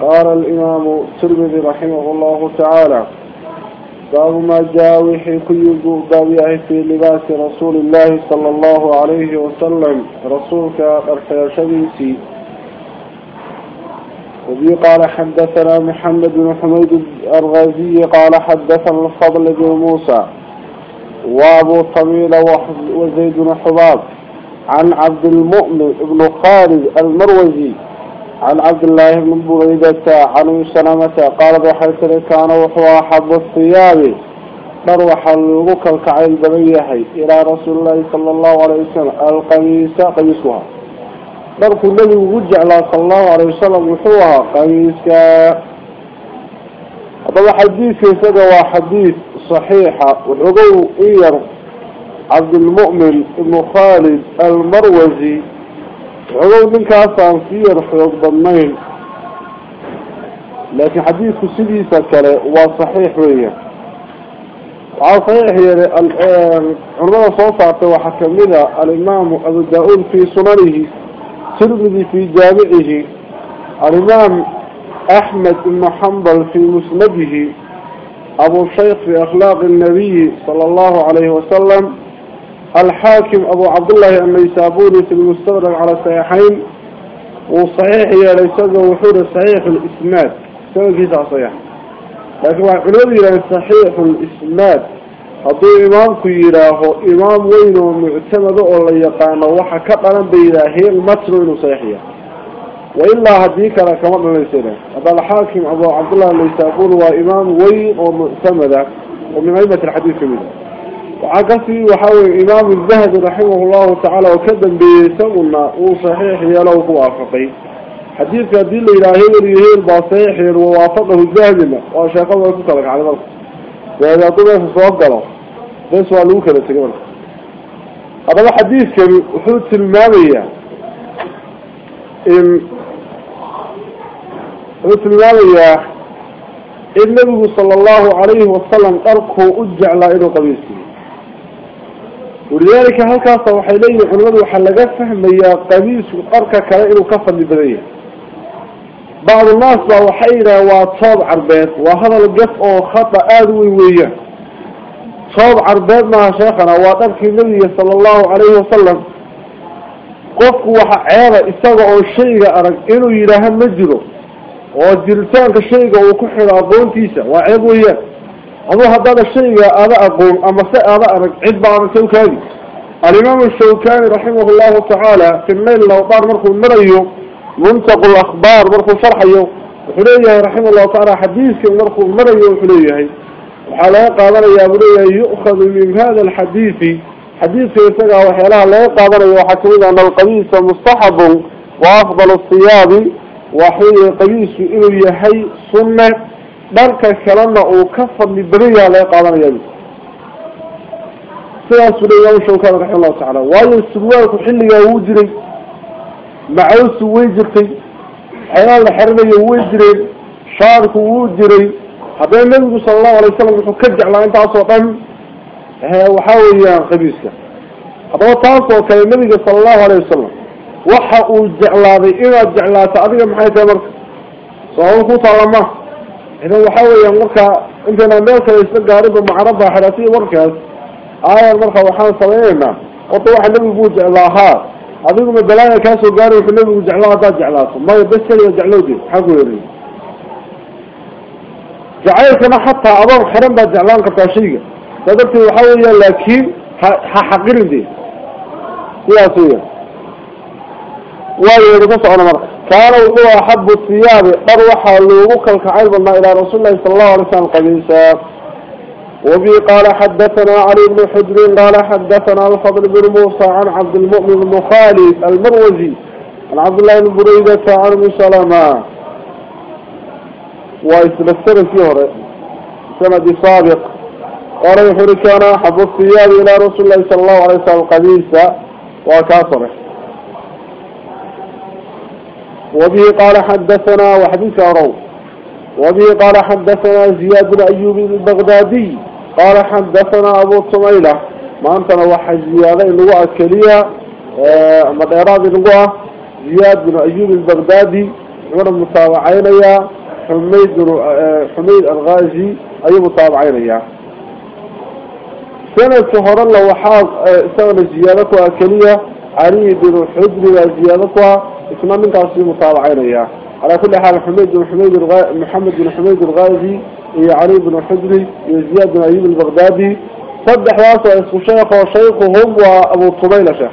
قال الإمام الترمذي رحمه الله تعالى باب ما جاء وحي كل باب في لباس رسول الله صلى الله عليه وسلم. رسولك أرحي شبيسي. وبي قال حدثنا محمد بن حميد الغازي قال حدثنا الفضل بن موسى. وابو طويل وزيد بن حباب. عن عبد المؤمن بن خالد المروزي. عن عبد الله بن بريدة عن سلامة قال بحيث كان وحوى حب الثياب مروح اللوك الكعيل بغيحي إلى رسول الله صلى الله عليه وسلم القميس قميسها مرك الذي وجع صلى الله عليه وسلم وحوها قميسك هذا حديث يسقى حديث صحيحة. وحقو إير عبد المؤمن بن خالد المروزي. عقو من كاسان فير حيوض ضمين لكن حديث سيديسة كله وصحيح ويا. صحيح يعني عرضنا صوصة وحكمنا الإمام أبو داود في سننه ترمذي في جامعه. الإمام أحمد بن حنبل في مسنده. أبو الشيخ في أخلاق النبي صلى الله عليه وسلم الحاكم أبو عبد الله النيسابوري في المستدرك على الصحيحين وصحيح يا ليس وحور صحيح الإسناد. سوى كيسا صحيح؟ لكن علمي لأن صحيح الإسناد هذا إمامك يراه إمام وين ومعتمد أولا يقان وحكا قلن بيراهي المتر إنه صحيح. وإلا هديك كما ليسنا هذا الحاكم أبو عبد الله النيسابوري وإمام وين ومعتمد. ومن أئمة الحديث منه وعقصي وحاول إمام الذهب رحمه الله تعالى وكذب بيسمنا وصحيح يلو موافقي حديث كدين إلهي وليه الباصيح ووافقه الذهب وشاقه وكتلك على ذلك. وإذا طبع في الصواب قالوا. بس وعلوك لتقبل هذا حديث كان وحود المامية إن وحود المامية النبي صلى الله عليه وسلم أركه أجعل إلى قبيسه ولذلك هل كاسا وحيلي علماء وحلقات فهم يا قميص وقركة كلائل وكفر لبنية بعض الناس وحيرة وصاب عربات وهذا القف أو خطأ آدوي ويا صاب عربات مع شيخنا وطبك النبي صلى الله عليه وسلم قفك وحعيرة استغعوا الشيء أرق إنه يراها مجره وجلتانك الشيء وكحر أبون تيسا وعيب وياه أبو هذا الشيء أنا أقول أما سأل أرك عد بعض الشوكاني الإمام الشوكاني رحمه الله تعالى في الليل لو طار مرخو المريو منطق الأخبار مرخو شرحيه وحليه رحمه الله تعالى حديث مرخو المريو وحليه وحالا قادنا يا بليه يؤخذ من هذا الحديث حديث يسقى وحيالها لا قادنا وحكمنا أن القميص مستحب وأفضل الصياب وحي قيس إنه يحي سنة. بركة كلامنا وكفر لبريا لا يقالنا يلي سيئة سنة يوم شوكان رحمه الله تعالى. وهي السبوية كحل يوجري معوس ويجري حيال الحرم يوجري شارك ويجري هذا النبي صلى الله عليه وسلم كجع لانتا صوتهم وحاول يا قبيسك هذا هو تاسو كلمة صلى الله عليه وسلم. وحا أو جعلاتي إذا جعلاتي أبقى محايا تبر صحيح طالما إذا وحاوة ينقرك إذا ميسا يستقى غاربا مع ربا حراتي مركز آية المركة وحان صليمة قطوة واحد لم يقول جعلاتها أبقى مبلاي كاسو غاربا لم يقول جعلاتها جعلاتها ما يبس لي جعلاتي حقو يريد جعلاتي ما حطها أبقى حرم با جعلان قطاشيقة تدبتي وحاوة لكن حقير دي سياسية ka socona marka كان وهو أحب الثياب أروح لوك الكعيب إلى رسول الله صلى الله عليه وسلم قميصا وبي قال حدثنا علي بن حجر قال حدثنا الفضل بن موسى عن عبد المؤمن بن خالد المروزي عن عبد الله بن بريدة عن ابن سلمة. ويتبسر فيه سند سابق. قال يحر كان أحب الثياب إلى رسول الله صلى الله عليه وسلم قميصا وكاثره وبه قال حدثنا وحديث أروف وبه قال حدثنا زياد بن أيوب البغدادي. قال حدثنا أبو الطميلة ما أنتنا وحج زيادة اللغة الكلية أما آه، الإرادة اللغة زياد بن أيوب البغدادي. عمر المتابعين يا حميد, آه، حميد الغازي. أي المتابعين يا. سنة شهر الله وحاض آه، سنة زيادتها كلية علي بن حجر زيادتها اسمه من كان في مطابعين على كل حال حميد بن حميد الغ... محمد بن حميد الغازي يا علي بن حجري يا زياد بن عيب البغدادي صدح واسع شيخ وشيخهم وأبو طبيلة شيخ.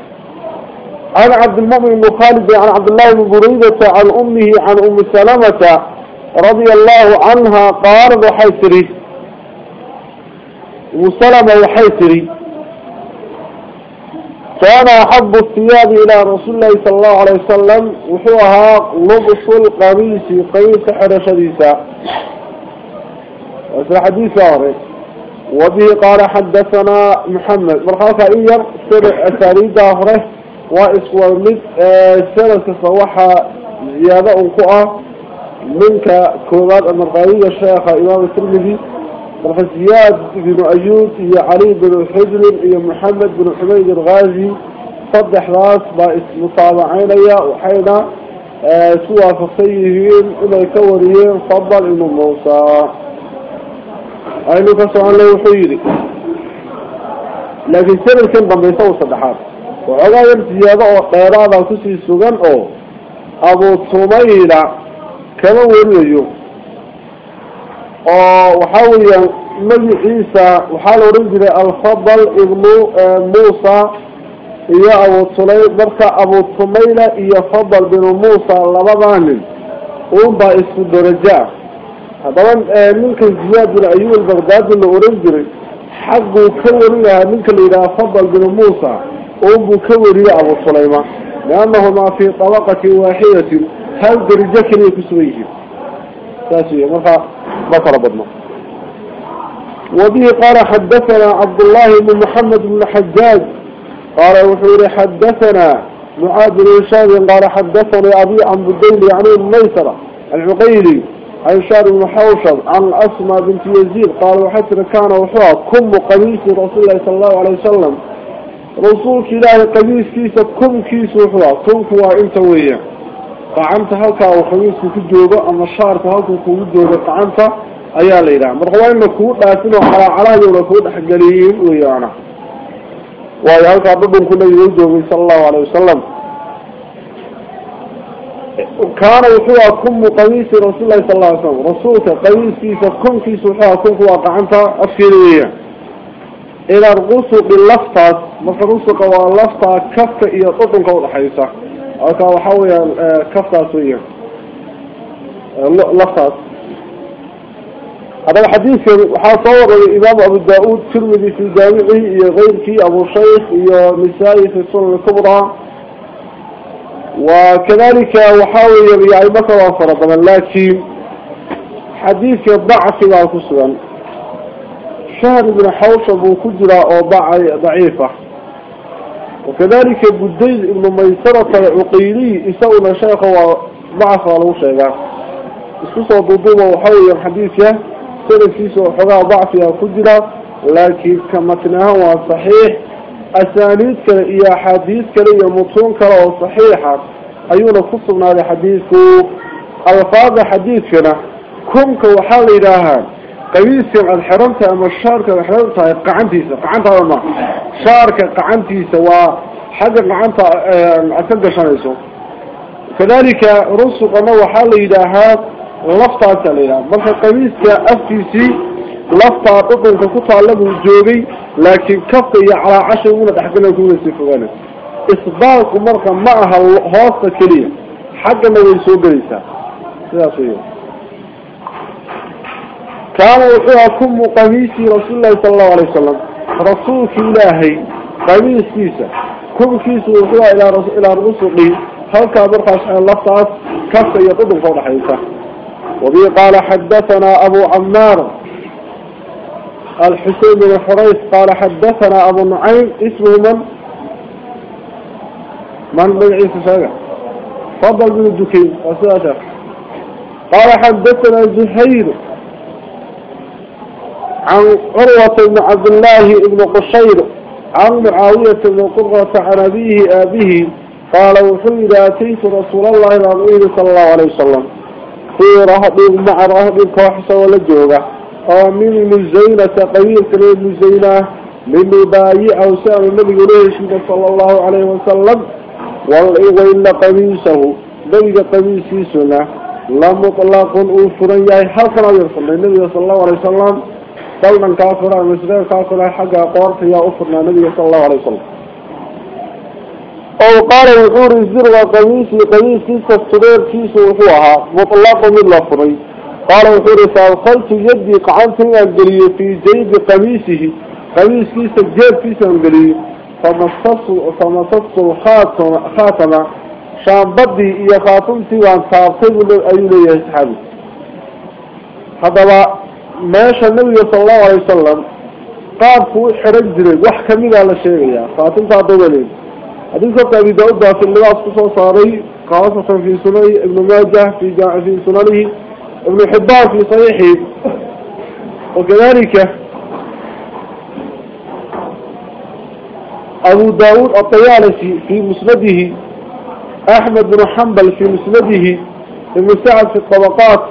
عن عبد المؤمن بن خالد عن عبد الله بن بريدة عن أمه عن أم سلامة رضي الله عنها قال حيثري. وسلم وحيثري. كان أحب الثياب إلى رسول الله صلى الله عليه وسلم وحوها لبس القميص قميص حر شديسا وفي حديث آخر وبه قال حدثنا محمد. مرخاصة إير سر أساليب آخره وإسوى مد سنة صوحة زيادة أنقوة. منك كوبات المرقائية الشيخ إمام الترمذي. مرخص زياد بن أيوب يا علي بن حجر يا محمد بن حميد الغازي. صدح راس باسم مطابعين يا وحينا سوى فصيهين إلى كوريين. فضل إنه موسى. أين كسوان له وحيري لكن سنة كان بميسا وصدحات وعغاية زيادة وقيرادة كسي سوغان أو أبو طميلة كما وريو وحاول مجي عيسى وحال رجل الفضل ابن موسى iyo fadal binu muusa labada nin uunbaa isku daraja haddaba ninkan ziyaad bin ayub albagdaadi la oran jiray xagguu ka warinahaa ninka la yidhaha fadal binu muusa uunbuu ka wariyey abu tulayma liannahumaa fii tabaqati waaxidatin hal darajo keliya kusugan yihiin marka ma kala badno وبه قال حدثنا عبد الله بن محمد بن حجاج. قال وحور حدثنا معاذ بن هشام. قال حدثني أبي عن بدين يعني الميسرة العقيلي عن شار بن حوشب عن أسماء بنت يزيد. قال وحسن كان وحوى كم قميص رسول الله صلى الله عليه وسلم. رسول الله قميص كيس كم كيس وحوى. كم كوا إنت ويا قعنت هلكا وقميص في الجوبة أما الشارك هلكا في الجوبة قعنت أيا ليلة مرحبا إنه كود لاسنه على على يولا كود حقليين ويانا waayo halkaa dhudhunkuna igu joogay sala allahu alayh wasalam kaana wuxuu aha kumu qamiisi rasuul lahi sal ly slam rasuulka qamiiskiisa kunkiisa wuxuu aha kunku waa gacanta afkeeda weeyaan ila rusuqi laftaas marka rusuqa waa laftaa kafka iyo dhudhunka udhaxaysa halkaa waxaa weeyaan kaftaas weeyaan laftaas هذا الحديث حاصور الإمام أبو داود ترمذي في جامعه غير أبو شيخ نسائي في السنة الكبرى. وكذلك وحاول يعني مثلا فرضا لكن حديث ضعف وكسرا شهر بن أبو كجرة أو ضعيفة. وكذلك بديد ابن ميسرة العقيلي يسأل شيخ وضعف ولو شيخ اسكسوا ضدوبة وحاول الحديث سنفيس وحقا ضعفها كجرة لكن كمتنها وصحيح أسانيد كلا إيا حديث كلا إيا مطون كلا وصحيحة أيونا خصنا لحديث ألفاظ حديث كنا كمك وحال قميصي وقد حرمت أما الشارك وحرمت قعنتي سوا قعنتي ما. شارك قعنتي سوا حد قعنت آه، عسل قشان يسوا كذلك رسو قموة حال يداها لفتة عسليا مرحب قميصي أفتيسي لفتة قطن كفتة لبه الجوبي لكن كفتي على عشر مولا تحقنا كون السيف وغانت اصباق مرحب معها الهوصة كريم حقا ما يسوق ريسا سياسية. كانوا كم قميسي رسول الله صلى الله عليه وسلم. رسول إلهي قميس كيسا كم كيس وقوى إلى رسول الله هل كان برقاش الله اللفتات كفا يطدق فوضح إيسا وبي قال حدثنا أبو عمار الحسين بن حريس قال حدثنا أبو نعيم. اسمه من؟ من بيعيس ساقع فضل من الدكين. قال حدثنا زهير عن عروة بن عبد الله بن قشير عن معاوية بن قرة عن أبيه أبيه قال وحيد أتيت رسول الله العظيم صلى الله عليه وسلم في رهب مع رهب كوحس ولجوغة ومن مزينة قبيل كريم مزينة من بايع سأل النبي عليه صلى الله عليه وسلم وإن قميصه نبي قميصي سنة لمطلق أوفرا ياي حسنا يرسل النبي صلى الله عليه وسلم قلنا كافرا مسلم كافرا حقا قورت يا أفرنا النبي صلى الله عليه وسلم. أو قال وحور الزر وقميسي قميسي كالصدير كيس وحوها مطلق من لفري قال وحور فأدخلت يدي قعنتي أنقلي في جيب قميسه قميس كيس الجيب كيس أنقلي فمصص الخاتم خاتم. شان بدي إيا خاتمتي وان صارتي أيولي يسحبي هذا ماشى النبي صلى الله عليه وسلم قال فو حرق جري وح كميدا على شيء خاتم تعطولين حديث أبي داود في اللباس قصة صاري خاصة في سنة ابن ماجه في جاء في سننه ابن حبان في صحيحه وكذلك أبو داود الطيالسي في مسنده أحمد بن حنبل في مسنده ابن سعد في الطبقات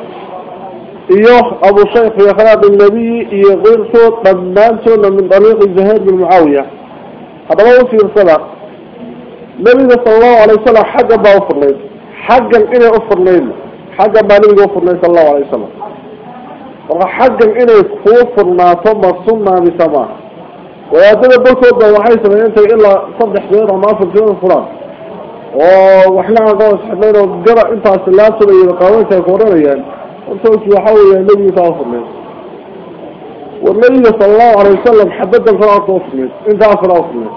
إيوه أبو شيخ في أخلاق النبي يغيرته طمانته من طريق الزهير بن معاوية. هذا ما في الصلاة النبي صلى الله عليه وسلم حقا ما أفر لين حقا إنه أفر حقا ما نبي أفر لين صلى الله عليه وسلم. وحقا إنه كفر ما ثم السنة بسماء. ويأتي بلكو ده وحي سمين أنت إلا صدح غير ما في الجنة فلان. وحنا قوس حبينا وقرأ إنت أسلات سبي وقاوين تكورنا يعني. يحاول يا النبي تغفر لين والنبي صلى الله عليه وسلم حدد الفرع توفر لين انت أفر أفر لين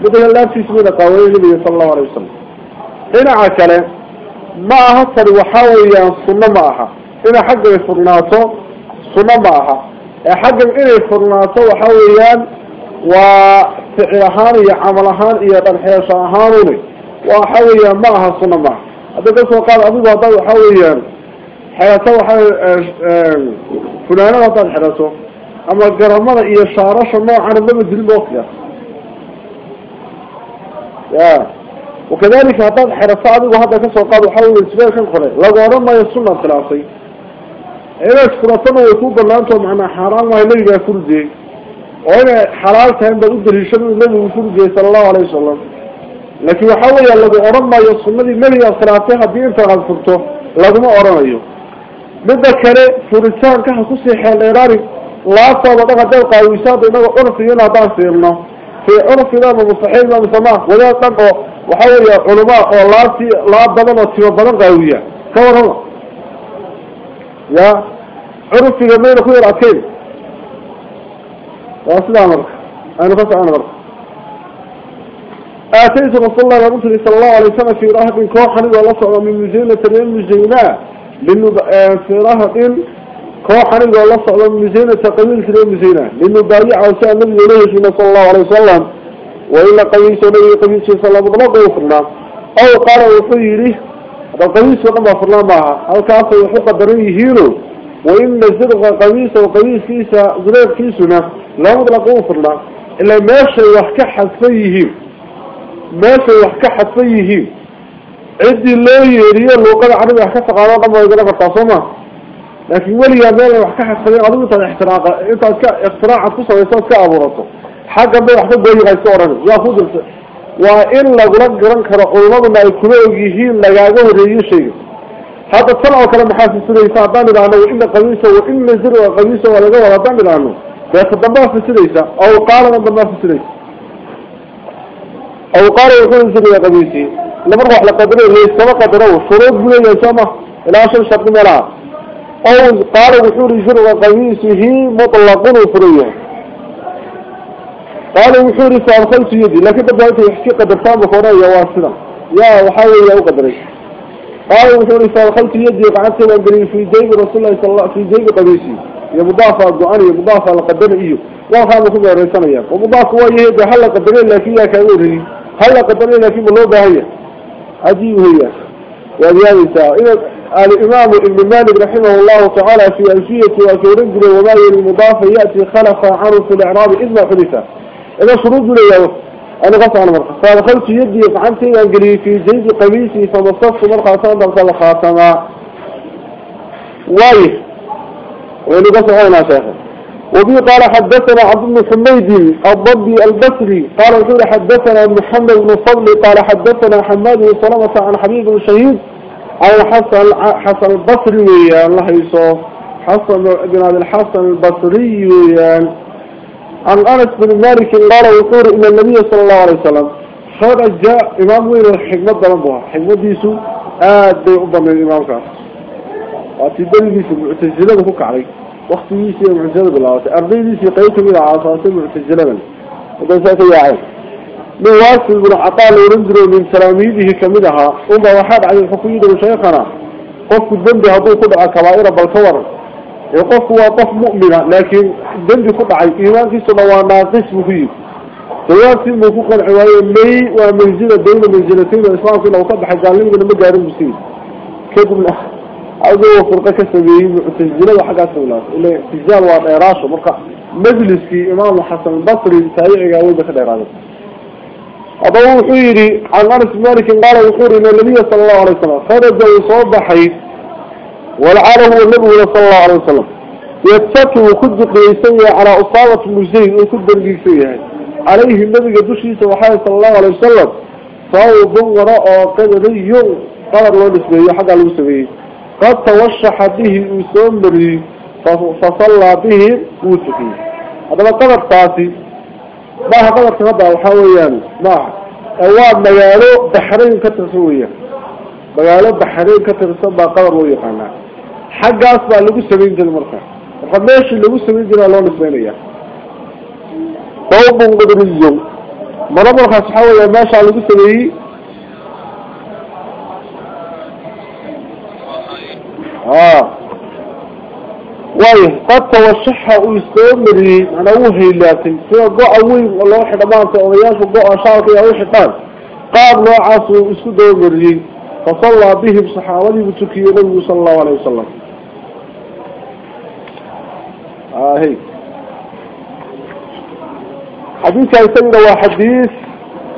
بدأ الله تسمينا قاوين النبي صلى الله عليه وسلم. هنا عكلا ما أهصر وحاول السنة معها. هنا حق يفرناته سنة معها. حق إنه يفرناته وحاول وفعلهان يا عملهان يا تنحيشهانوني وحاويا معها صنع معها. هذا قصة قال أبو بطا وحاويا حياته وحاوي فلانة وطان حياته. أما قرمضة إيا شارش النوع عن النبي دل موقيا يا. وكذلك هطان حرصة أبو هذا قصة قال وحاوي السبيل كان قرأي لو أرى ما يصنع الثلاثي إذا شكرتنا ويكون بلانتو معنا حرام وهي نبي يكون زي وهنا حلال كان بقول دليشن النبي يكون زي صلى الله عليه وسلم. لكن مدة كره فرسان كحكوسي حليراني لا صابت قد القاويسات إنه عرفينا باسيرنا في عرفنا مستحيل ما مسماه ولا تنقو وحاول يا علماء والله لا بدن وسيما بدن قاوية كورنا يا عرفي جميل أخوي العكيل وأسلام مرك أنا فسع أنا مرك آتيت رسول الله صلى الله عليه وسلم في راهب كوحن ولا صعب من مزينة من مزينة لأنه في راهب كوحن ولا صعب من مزينة قبيل في مزينة. لأنه بايع وسأل النبي عليه صلى الله عليه وسلم. وإلا قميص النبي قميص صلى الله عليه وسلم أو قال وفيره. هذا قميص وقم وفرنا معها. أو كافة يحق دريه هيرو وإن الزرغ قميص وقميص كيسا زرغ كيسنا لا مطلق وفرنا إلا ماشي وحكا حسيه ماشي وحكا حسيه عدي الله يريا اللوقة العربي وحكا تقالا قم ويقول لك التصمى لكن ولي يمال وحكا حسيه أظن أنت الاحتراق أنت اختراع قصة ويساس كأبورته حقا بي وحكا بي غيسورا يا خذ وإن لقلق رنكر علمنا يكونوا يجيهين لقاقه ريو شيء هذا الطلع كلام حاسس سليسا دان العنو وإن قميصه وإن زر قميصه ولا ولا دان العنو فيتضمع في سليسا أو قال من ضمع في سليسا أو قال يقول زر قميصي لما روح لقدره ليس كما قدره شروط بلا يسامة إلى عشر شرط ملا أو قال وحور زر قميصه مطلقون وفريه قال وحور سألخلت يدي لكن بدأت يحكي قدر تام بخورا يواسنا. يا وحاول يا قدري قال وحوري فدخلت يدي وقعدت وانقري في جيب رسول الله صلى الله في جيب قميصي يا مضافة الدعاني يا مضافة لقدر إيو وخام كم يرسانيا ومضافة هو يهدي هلا قدرين لكي يا كاوري هلا قدرين لكي ملوبة هي. عجيب هي. وذلك إذا الإمام ابن مالك رحمه الله تعالى في ألفية وكورنجل وما يلي المضافة يأتي خلف عنه في الإعراب إذ ما حدث. إذا شروط لي أنا قصة على مرقى فدخلت يدي قعنتي أنقلي في جيد قميصي فمصفت مرقى صندق الخاتمة وايه وإنه قصة هنا شيخ. وبي قال حدثنا عبد بن حميد الضبي البصري قال يقول حدثنا محمد بن صبلي قال حدثنا حماد بن سلامة عن حبيب بن شهيد عن حسن حسن البصري الله يسوع حسن بن عبد الحسن البصري عن أنس بن مالك قال وقول إن النبي صلى الله عليه وسلم خرج جاء إمام وين الحكمة ضربها حكمة ديسو. آد بي من الإمام كان وتدل ديسو معتزلة بكوك عليه وقتيسي معتزلة بالله أرضيسي قيت من عاصاسي معتزلة من. وقال سأتي يا عين من بن عطاء ورنزل من تلاميذه كمدها. أما واحد عن الحكوية وشيخنا قف الذنب هدو كدع كبائر بالكور يقف هو قف مؤمنة. لكن الذنب كدع إيمان في سنوى ناقص مفيد. سواء في مفوق العواية لي ومنزلة دولة منزلتين. الإسلام في لو كدع قال لي من مجال المسلمين كدب أدو فرقة كسبيه معتزلة وحاجات سولات إلا تجال وإراشه مرقع مجلس في إمام حسن البصري تايعي قاوي بخد إرادة أبو وحيري عن أنس مالك قال وحيري إن النبي صلى الله عليه وسلم خرج وصوب حي والعالم هو النبي صلى الله عليه وسلم. يتسكي وكد قيسية على أصابة المجزين وكد القيسية. عليه النبي قدوشي سبحانه صلى الله عليه وسلم. صوب وراء قدري قال الله نسبيه حق المسبيه قد توشح به وسمري فصلى به وسكي هذا ما قدر تاسي. ما قدر تغضى وحاويان ما أواب ميالو بحرين كترسوية ميالو بحرين كترسوية قدر ويقانا حق أصبع اللي سبين جل مركة وقد ليش اللي سبين جل الله نسبينية. صوب قدري مرمى خاص حاوية ما شاء الله سبين آه. وايه قد توشحها ويستمري أنا وهي لكن سوى قوة وين والله واحد ما أنت أغياش وقوة شارك يا وحي قال قال له عاصو اسكدوا مري فصلى به بصحابته بتكي النبي صلى الله عليه وسلم. آه هي. حديث يسمى هو حديث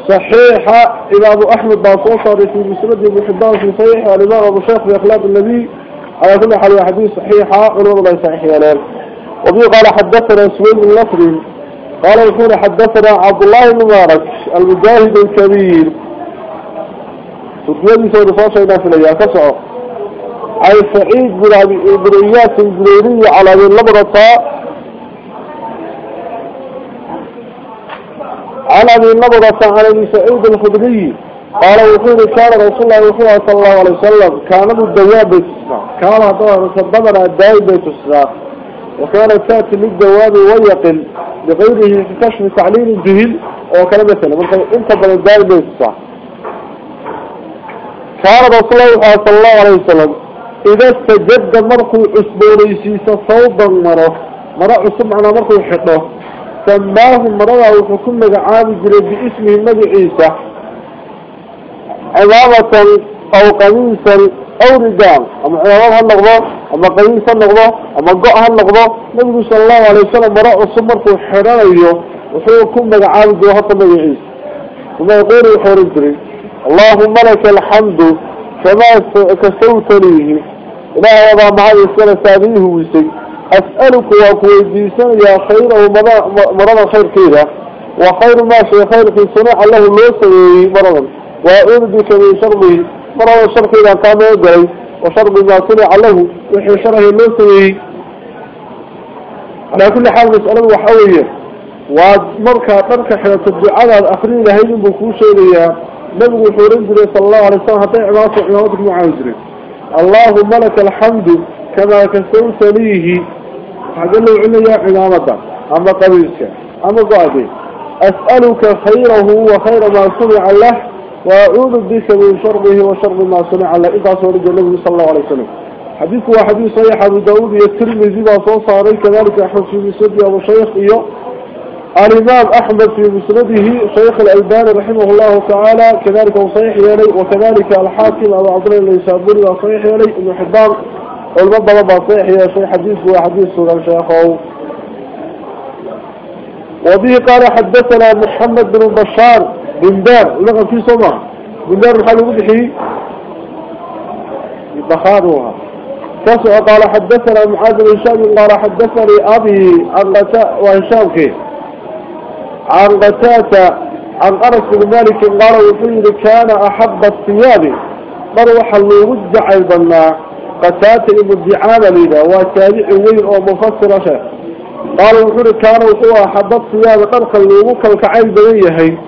صحيحة. أبو أحمد باصوصة في مسند ابن حبان في صحيح والإمام أبو شيخ في النبي. على كل حال حديث صحيحة ولو لا صحيح ينال وبي قال حدثنا سويد بن نصر. قال يقول حدثنا عبد الله بن مبارك المجاهد الكبير. تطلب سيد صوصة إلى في الأيام. كسعه عن سعيد بن بن إياس الجريري على ذي اللبرة أبي النبضة عن أبي سعيد الخدري. قال وحيد كان رسول الله صلى الله عليه وسلم كان الدواب بيت السراء كان هذا صدمنا الدواب بيت السراء وكانت تأتي للدواب ويقل لغيره في كشف تعليل الجهل وكان مثلا انت بل الدواب بيت السراء كان رسول الله صلى الله عليه وسلم إذا استجد مرق أسبوريسيس صوبا مرة مرة أسمعنا مرق حطه سماه مرة وحكم عام جري باسمه مدى عظامة أو قميصا أو رداء أما عظام هالنقضة أما قميص هالنقضة أما قاء هالنقضة نبي صلى الله عليه وسلم مرة أسمر في حرانيه وحكم عام جري هطا مدى عيسى ثم يقول الحور الجري اللهم لك الحمد كما كسوتنيه لا وضع معي السنة سابيه ويسي أسألك وكويديسان يا خير ومرضى خير كذا. وخير ما شيء خير في صنع الله ليس مرضا بك من شره مرضى الشر إذا كان يدعي وشر ما صنع له وحي شره ليس على كل حال مسألة وحوية. ومركة مركة حيث الدعاء الأخرين لهيهم بكوشة ليا. نبغي حورين جري صلى الله عليه وسلم حتى عماته عماته معاوزري اللهم لك الحمد كما كسوت ليه. هذا له عليا عمامته أما قبيلك أما قاعدين أسألك خيره وخير ما صنع له. وأعوذ بك من شره وشر ما صنع له إذا صور النبي صلى الله عليه وسلم. حديث هو حديث صحيح. أبو داود يترمذي وصوص عليه كذلك أحمد في مسند أبو شيخ. إياه. الإمام أحمد في مسنده شيخ الألباني رحمه الله تعالى. كذلك هو صحيح يلي وكذلك الحاكم أبو عبد الله الإسابوري وصحيح يلي ابن حبان. والمضى بابا صحيح يا شيخ. حديث هو حديث سورة شيخه. وبه قال حدثنا محمد بن بشار. بن دار لغة في صمع بن دار الحال وضحي بخاروها تسع قال حدثنا معاذ بن هشام قال حدثني أبي عن غتاء وهشام عن غتاة عن أنس بن مالك قال وحيد كان أحب الثياب. مروح اللي رجع البناء قتات ابن دعامة لذا وتابع وين أو مفسر شيء قال وحيد كان وحوى أحب الثياب. قرق اللي وكل كعين بنيه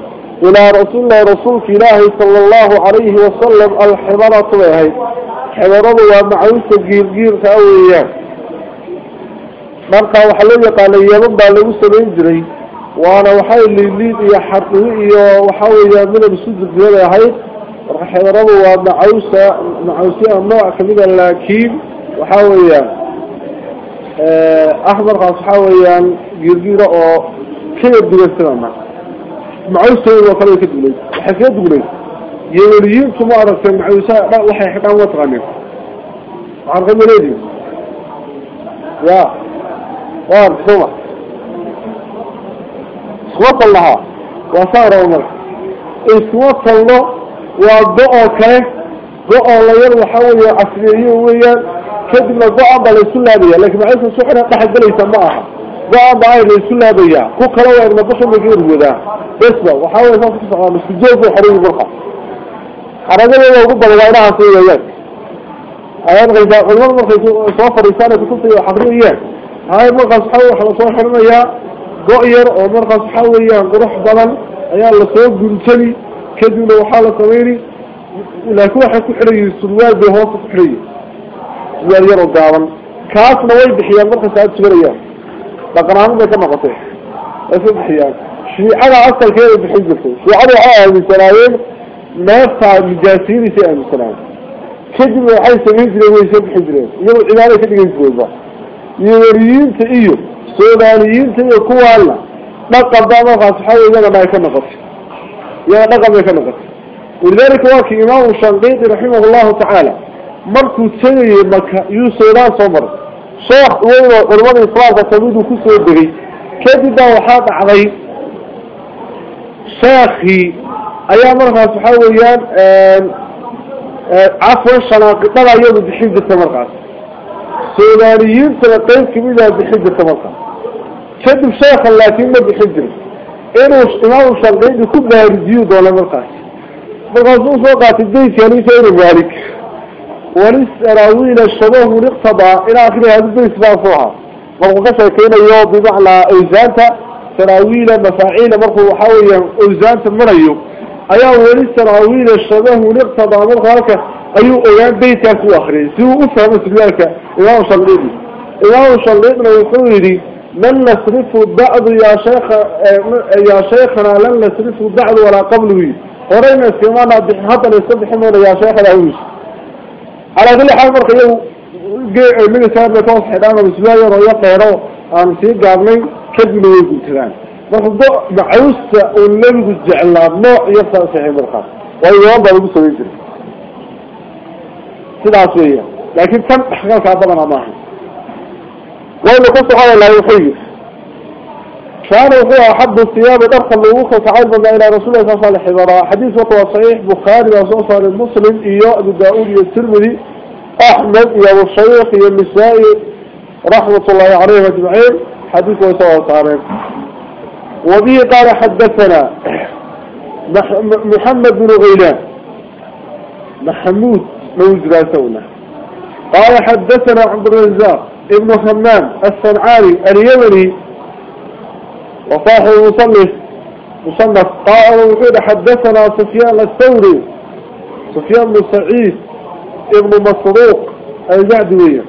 إلى رسول الله رسولك إلهي صلى الله عليه وسلم الحمارة وهي حمارة ومعوسة جير جير كأوية مرقى وحلوية قال يمن بالوسة بيجري وأنا waxay liiliid iyo xarqi iyo waxa weeyaan midab isu degdegay ahayd marka xeeradu waa macawsa macawsiya nooc kamid ah laakiin waxa weeyaan ee ahmarkaas waxa weeyaan girgira معوسه وقال لك دغري حسيت دغري يوريين ثم عرفت معوسه لا وحي حدا وطغني عرفت ولدي يا وار سوا سوط الله. وصار عمر. سوط الله وضعه كي ضعه الله يرو حوالي عصريه ويا كذب ضعه بل يسول هذه لكن عيسى سوحنا تحت بل يسمعها kadibna go-an baa laysu laabaya lakin macaysa suxna dhexgelaysa ma aha go-an baa ay laysu laabaya ku kale waa irma dusha bay ka irwadaa besba waxa weye saas kusocdaa isku joog buu xariyi marka xaragadooda ugu badan waa inahaas weeyaan ayaan qaysaa culimada markay soo fadhiistaan ay kutubta wax akriyayaan hay markaas waxa waxa lasoo xirinayaa go- yar oo markaas waxa weeyaan qurux badan ayaa lasoo guntani kadibna waxaa بقران ده كما قصير. أسف حيان شريعة أصل كيف بحجته شريعة أهل السلاوين ما يفع مجاسير سيئة السلام. كجب العيسة ينزل ويشب حجرين يقول إلى كيف ينزل الله يوريين تأيو. سودانيين تأيو. كوة الله. نقل ده ما فاسحه إذا ما يكن قصير. يا ما نقل ما يكن قصير. ولذلك واكي إمام الشنقيطي رحمه الله تعالى. مركو تسيري مكة. يوسيران صمرك شيخ وين علماني صلاة تريد كسر بري كذبا وحاط علي شيخي أيام مرة سبحانه ويان عفو الشناق طبع يوم بحجة مرقات سوداريين سنتين كميلة بحجة مرقات كذب شيخ اللاتين ما بحجة انو اشتماعه الشرقين كبه رديو دولة مرقات. مرقات نوصوا قاتل ديت يعني سيري مالك. وللسراويل الشباب للشبه إلى اخره هذه الدرس بافوها مرقو قصر كينا يوم بضع أوزانتا سراويل مفاعيل مرقو وحاوي أوزانتا مريو أيها ورس راوي للشبه ونقتضى مرقو هكا أيها أيام بيتا سوى أخرين سوى أفهم مثل ذلك إله وشليدي إله وشليدنا يخويدي لن نصرف بعض يا شيخ آه، يا شيخنا لن نصرف بعض ولا قبل وي ورينا سيمانا بحضر السبح مولا يا شيخ الأوز على كل حال مرخيو جي من السبب لكون حدانا بسلاية رأي قيرو عن سيد قابلين كذب يقول تران. مرخيو بعوسة والنبي قد جعل الله نوع يفتر سعي مرخيو وهي يوان بابو سوين تران. سيد عصوية لكن كم حقا سعبنا معه؟ وإن قصة هذا لا يخيص فأنا هو أحب الثياب درخ اللوخة فعال بضع إلى رسول الله صلى الله عليه وسلم حديث وطوى صحيح بخاري وصوصة للمسلم إياه أبو داول يسلمني أحمد يا أبو الشيخ يا النسائي رحمة الله عليه وجمعين حديث وطوى صحيح وبه قال حدثنا محمد بن غيلان. محمود موجد باسونا قال حدثنا عبد الرزاق ابن حمام الصنعاني اليمني وصاحب المصنف مصنف قال وحيد حدثنا سفيان الثوري سفيان بن سعيد ابن مسروق الجعدوية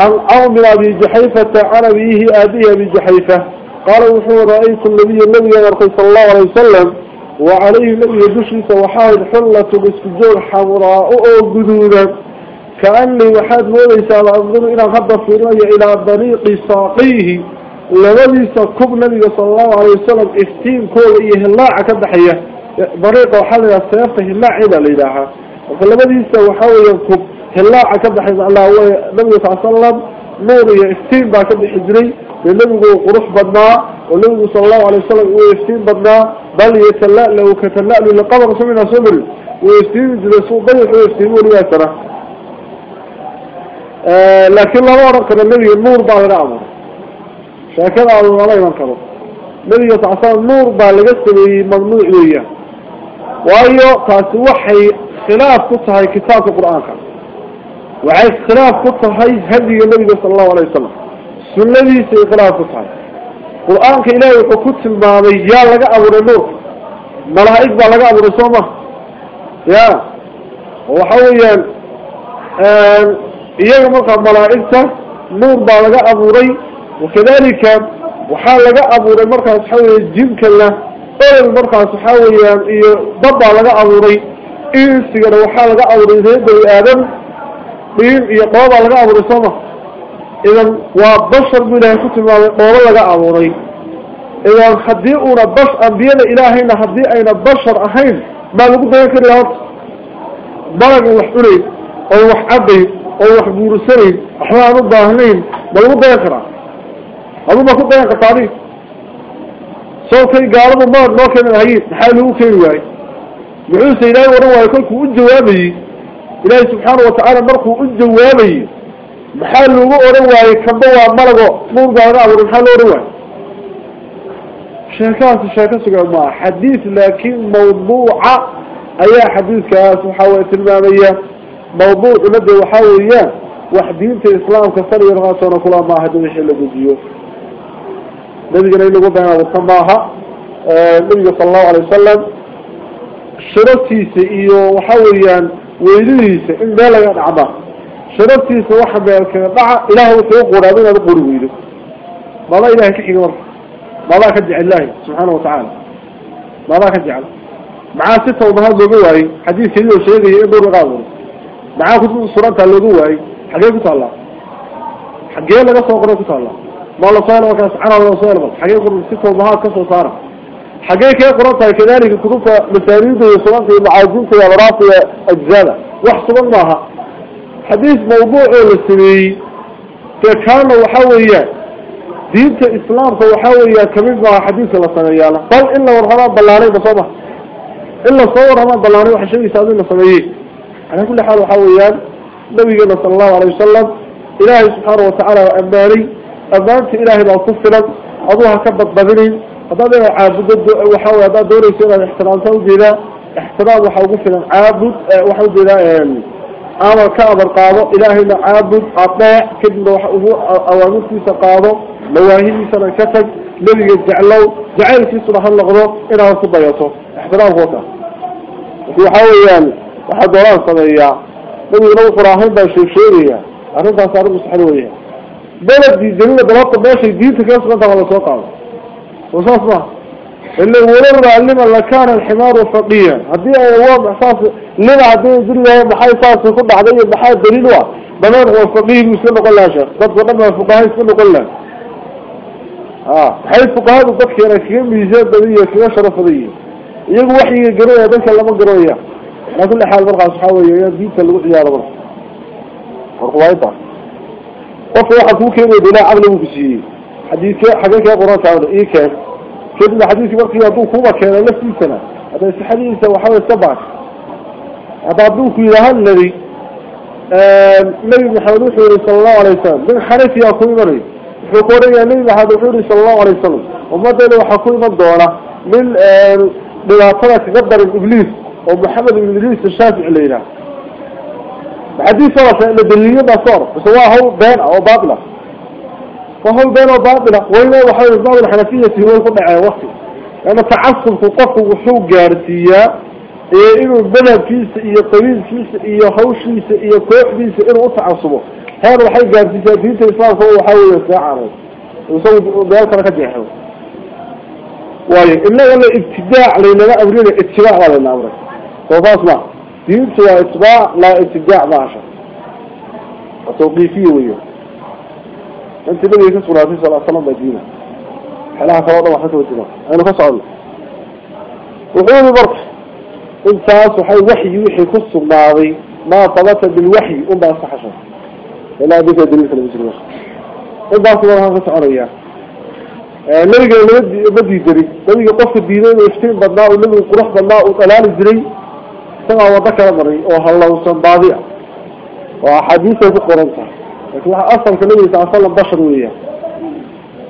عن بن أبي جحيفة عن أبيه أبي أبي جحيفة قال وحيد رأيت النبي النبي صلى الله عليه وسلم وعليه النبي دشيس وحاول حلة بسجور حمراء أو جدودا كأني وحاد موليس على أنظر إلى غض في رأي إلى طريق ساقيه. لوليس كب نبي صلى الله عليه وسلم افتين كل إيه اللاع كدحية طريقة وحال السيافة اللاع إلى الإلهة فلوليس وحاول ينكب اللاع كدحية الله هو نبي صلى الله عليه وسلم نور افتين با كدح جري لنبي قرص بدنا والنبي صلى الله عليه وسلم ويستين بدنا بل يتلأ له كتلأ له لقبر سمنا صبر ويستين جلسوا ضيق ويستين ولي ترى آه لكن الله رأى النبي النور بعد الأمر شاكرا على الله ينكره النبي صلى الله عليه وسلم النور بعد لقسم ممنوع وياه waayo taasi waxay khilaaf ku tahay kitaabka qur-aanka waxay khilaaf ku tahay hadiga nabiga sala allahu alay wasalam sunadiisa ay khilaaf ku tahay qur-aanka ilaahay wuxuu ku tilmaamay yaa laga abuuray nuurka malaa'ig baa laga abuuray soo ma ya waxa weeyaan iyaga markaa malaa'igta nuur baa laga abuuray iyo dabbaa laga abuuray insigana waxaa laga abuuray reer bani aadam dhiin iyo dhoobaa laga abuuray sooma idan waa bashar buu ilaahay ku tilmaamay dhoobo laga abuuray idan haddii uuna bash ambiyada ilaahayna haddii ayna bashar ahayn baa lagu dayan kari laha horta balag wax cunayn oo wax cabayn oo wax guursanayn waxba aan u baahnayn ma lagu dayan karaa أبو كنت بين قطاري سوف يقال أبو مار نوكين الهيس حاله كيلو يعي بعوس إلهي وروا يكون كو الجوابي إلهي سبحانه وتعالى مركو الجوابي محاله وروا يكبوا مرقو مرقو مرقو مرقو محاله وروا شاكاس شاكاس قال ما حديث لكن موضوع أي حديث كاس وحاوية المامية موضوع مدى وحاوية وحدين في الإسلام كسر يرغى صورة كلها ما هدوش إلا بديوه weynidiisa in meel laga dhacma sharaftiisa waxa meel kaga dhaca ilaah wuxuu u quraaba inaad uqori weydo maadaa ilahay ka xiga marka maadaa ka jecel ilahi subxaana watacaala maadaa ka jecel maxaa si tawbahaad looga waayey xadiidkeedi oo sheegaya in dhowr laga abuuray maxaa ku surantaa looga waayey xagee ku taallaa xagee laga soo qoray ku taallaa ما الله صار وكان سبحانه الله صار بس حقيقة قرن ستة وضعات كسر صار. حقيقة قرنتها كذلك كتبها مساريد ويصلون في معاجين في أغراض أجزالة واحسب معها حديث موضوع للسبي كان وحاوية دينة الإسلام فوحاوية كمين مع حديث الله صنعيانا بل إلا ورغمان بلاني بصبح إلا صور رغمان بلاني وحشي سادين صنعيه على كل حال وحاويان نبي صلى الله عليه وسلم. إلهي سبحانه وتعالى وأماني. أمانت إلهي بأو كفلا أضوها كبت بذنين هذا عابد وحاول هذا دوري سيرا احترام توجينا احترام وحاول كفلا عابد وحاول بلا أمر كأمر قاضو إلهي عابد أطاع كدن وحاول أوامسي سقاضو مواهيني سنة كتب نبي جعلو جعل في صلاح اللغضو إنه صبيته احترام هوتا وحاول يعني وحاول دوران صبيا نبي نبي قراهين باشي شيريا أرنتها صاروا مستحلوية بلد دي جميلة بلاطة باشي دينت كاسم انت على سوقع وصاصنا اللي ولر علم الله كان الحمار فقيا هدي ايوام إحساس لنا هدي لهم بحي صاص يكون عدي بحي دليل واحد. بمان هو فقيه مسلم قل لها شيخ قد فقدنا الفقهاء يسلم قل لها آه. حي الفقهاء بذلك أنا كيم ميزان بدية كيم شرف بدية يجب وحي قروية بلك لما قروية كل حال برقع صحاوية يا دينت اللي وحي يا رب. ورقوا قف واحد كو كينو بلا عقل مو بشي حديث حديث قرآن تعالى إيه كان كذا حديث وقت يدوك هو كان لسي سنة. هذا الحديث وحاول سبعة. هذا أبوك إلى الذي النبي محمد صلى الله عليه وسلم. من حنفي أخوي مري. حقوري النبي محمد صلى الله عليه وسلم. وما دلوا حقوي من دولة من بلاطنة قدر الإبليس ومحمد بن إبليس الشافعي علينا حديث صار إن الدليل ما صار بس هو هو بين أو باطلة فهو بين أو باطلة وين وحي الإسلام الحنفية هو يكون على وقته لأن تعصب وقف وحوق جارسية إيه إنه البلد كيس إيه طويل كيس إيه هوش كيس إيه كوح كيس إنه تعصبه هذا وحي جارسية دين الإسلام فهو حاول يساعد ويسوي ذلك أنا كجيحه واي إلا ولا ابتداع لأننا أمرنا اتباع ولا نأمرك فهو دينت واتباع لا اتباع معشر وتوقيفية ويه انت بني يكسر عليه صلى الله عليه وسلم مدينة حلاها فوضى وحسن واتباع أنا فسأل وقولي برك انت وحي وحي وحي كس الماضي ما طلت بالوحي أم حشر إلا بك دليل في المسلمين فسأل إياه nabiga ma diidarin nabiga qofka diiday inuu iftiin badnaa oo nabiga qurux badnaa uu dhalaali jiray سمع وذكر مري وهلاو سن باضيع وحديثه في القرآن لكن أصلا كل يوم يتعصل بشر ويا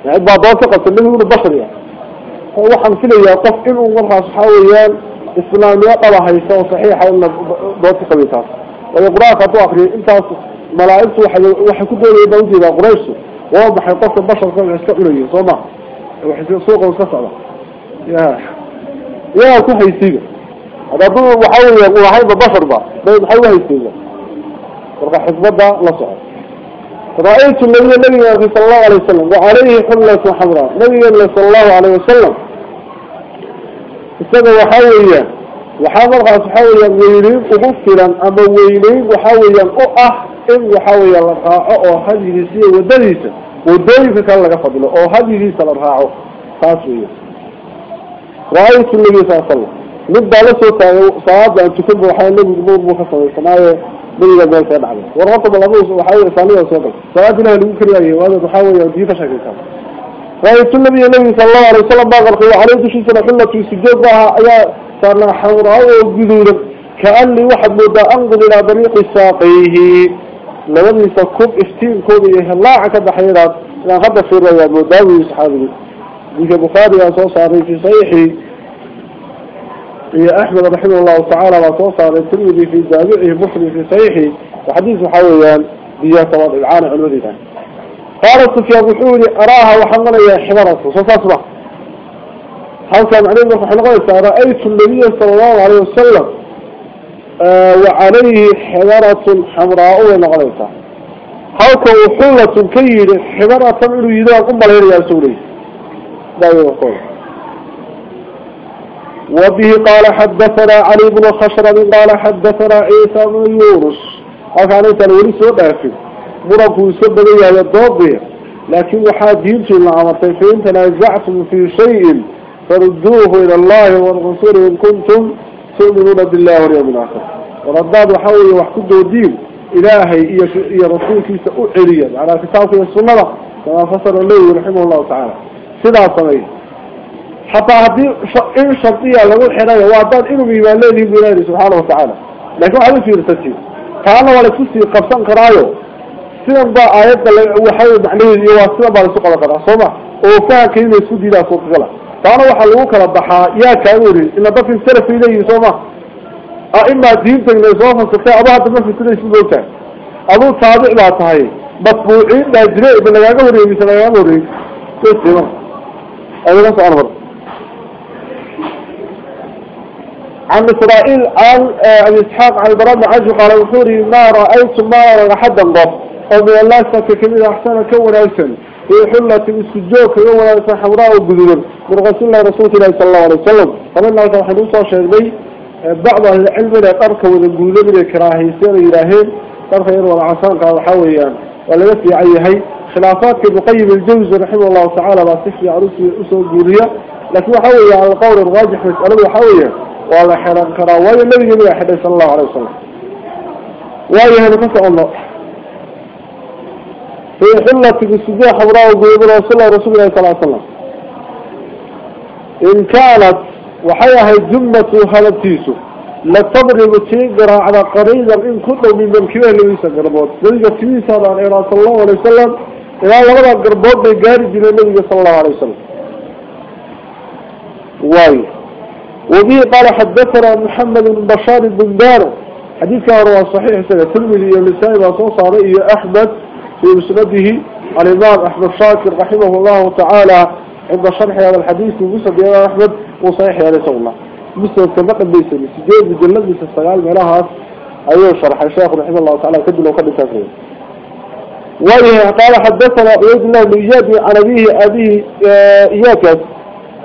عبا باطقة كل يوم بشر يا. هو حن كل يوم يتفقن ومرها صحويا إسلام يا طبعا هيسان صحيح حيالنا باطقة بيتان ويقرأك أتوقف لي إنت ملاعبت وحكوكو لي بوزي يا قريسو وهم حيطفق بشر صحيح يستقلوا يصمع وحيطفق وكسره يا. يا كو حيسيقه هذا دول محاول محاول بشر بقى. بين محاول هيسيجا ورقى حزبة ده لصعب رأيت النبي النبي صلى الله عليه وسلم وعليه حملة حمراء. النبي النبي صلى الله عليه وسلم. استدى وحاوليا وحاضر قاس حاوليا ويلي وغفلا أما ويلي وحاوليا أؤه إن وحاوليا لقاء أؤه هذه الرسية ودليسة ودليسة كان لك فضله أؤه هذه الرسية لرهاعه قاسوية رأيت النبي صلى الله عليه وسلم. نبدا لا سو تاغو صاحب انت كل روحي النبي بور بو خصاي سماي بني قال في دعوه ورقه بلغه سو حي ثانية سو قال صلاتنا اللي ممكن لا يواد وحاوا يديك شكل كان راي النبي النبي صلى الله عليه وسلم باقر في حاله شي سنه كله في سجود بها ايا صارنا حمراء وجدود كان لي واحد مودا انقل إلى بريق ساقيه لو اني سكوب استين كوبي هلا عك بحيرات لا هذا في رياض ويسحبني ويسحابني ديجا بخاري أصلا صار في صحيح يا أحمد رحمه الله تعالى وصوصا للتلوذي في زابعه محلي في صيحه وحديث حويا بيا صوات العانع الوديدة قالت في بحولي أراها وحمل يا حمارة. وصوصا صبا حوصا معلم رفح الغيسة رأيت النبي صلى الله عليه وسلم آه، وعليه حمارة حمراء ونغليسة حوصا وحولة كيد حمارة تمعلو يدوى قنبال يا سوري لا يوقف وبه قال حدثنا علي بن خشرم قال حدثنا عيسى بن يونس. هذا ليس الولي سوى دافن مرق يسبب يا الضوبية لكن وحادين في العمر فإن تنازعتم في شيء فردوه إلى الله والرسول إن كنتم تؤمنون بالله واليوم الآخر. ورداد وحاول وحكده الدين. إلهي إيا رسولك سأعليا على كتابك السنة كما فسر الله رحمه الله تعالى. سنة صميه حتى هذه إن شرطية لغو الحراية وعداد إنه بيمان ليه بإله سبحانه وتعالى. لكن هذا في رسالتي فأنا ولا كسي قبصان قرايو سنة با آيات وحاول معنيه سنة با لسوق على قراء صمع وفاها كيما يسود إلى سوق غلا. فأنا وحلوك ربحا يا كاوري. إن ضف السلف إليه صمع أئما دين تنين صوفا ستاء أبا هذا ما في سنة يسودوك أبو تابع لا تهي. مطبوعين لا جريء من لغاوري مثل لغاوري تسمع أولا سؤال مرة عن إسرائيل عن أبي إسحاق عن البراء بن عجل قال وحوري ما رأيت ما رأى حدا ضب أو من الله سككمين أحسن كون ألسن في حلة السجوك يوم ألسن حمراء وقدر من رسول الله رسول الله صلى الله عليه وسلم. قال الله تعالى حدوثة شهدي بعض أهل العلم لا ترك وذنقول من الكراهي سير إلهين ترك يروى العصان قال حويا ولا يفي عيهي خلافات كبقيم الجوز رحمه الله تعالى. لا تفي عروسي أسوى قولية لكن حويا على القول الراجح مسألة حويا ولا حرام كرا ولا النبي جميع حديث صلى الله عليه وسلم. وهي هذا قصة الله. في حلة بالسجوع حمراء وقيب رسول الله رسول الله صلى الله عليه وسلم. إن كانت وحيها الجمة هلتيسو لتضرب تيقرا على قريبا إن كنت من ممكنه اللي يسا قربوت. نبي تيسا عن إيران صلى الله عليه وسلم إلا لغدا قربوت بيقاري جل النبي صلى الله عليه وسلم. واي. وبه قال حدثنا محمد بن بشار بن دار. حديث كان رواه صحيح سنة تلمذي والنسائي وصوص عليه أحمد في مسنده الإمام أحمد شاكر رحمه الله تعالى عند شرح هذا الحديث في مسند أحمد وصحيح يا رسول الله. مسند كما قد بيسن سجيد بجلد بس السقال ملاها أيها شرح الشيخ رحمه الله تعالى كدل وقد تفريد وإيه قال حدثنا عبيد الله بن عن أبيه أبيه إياكس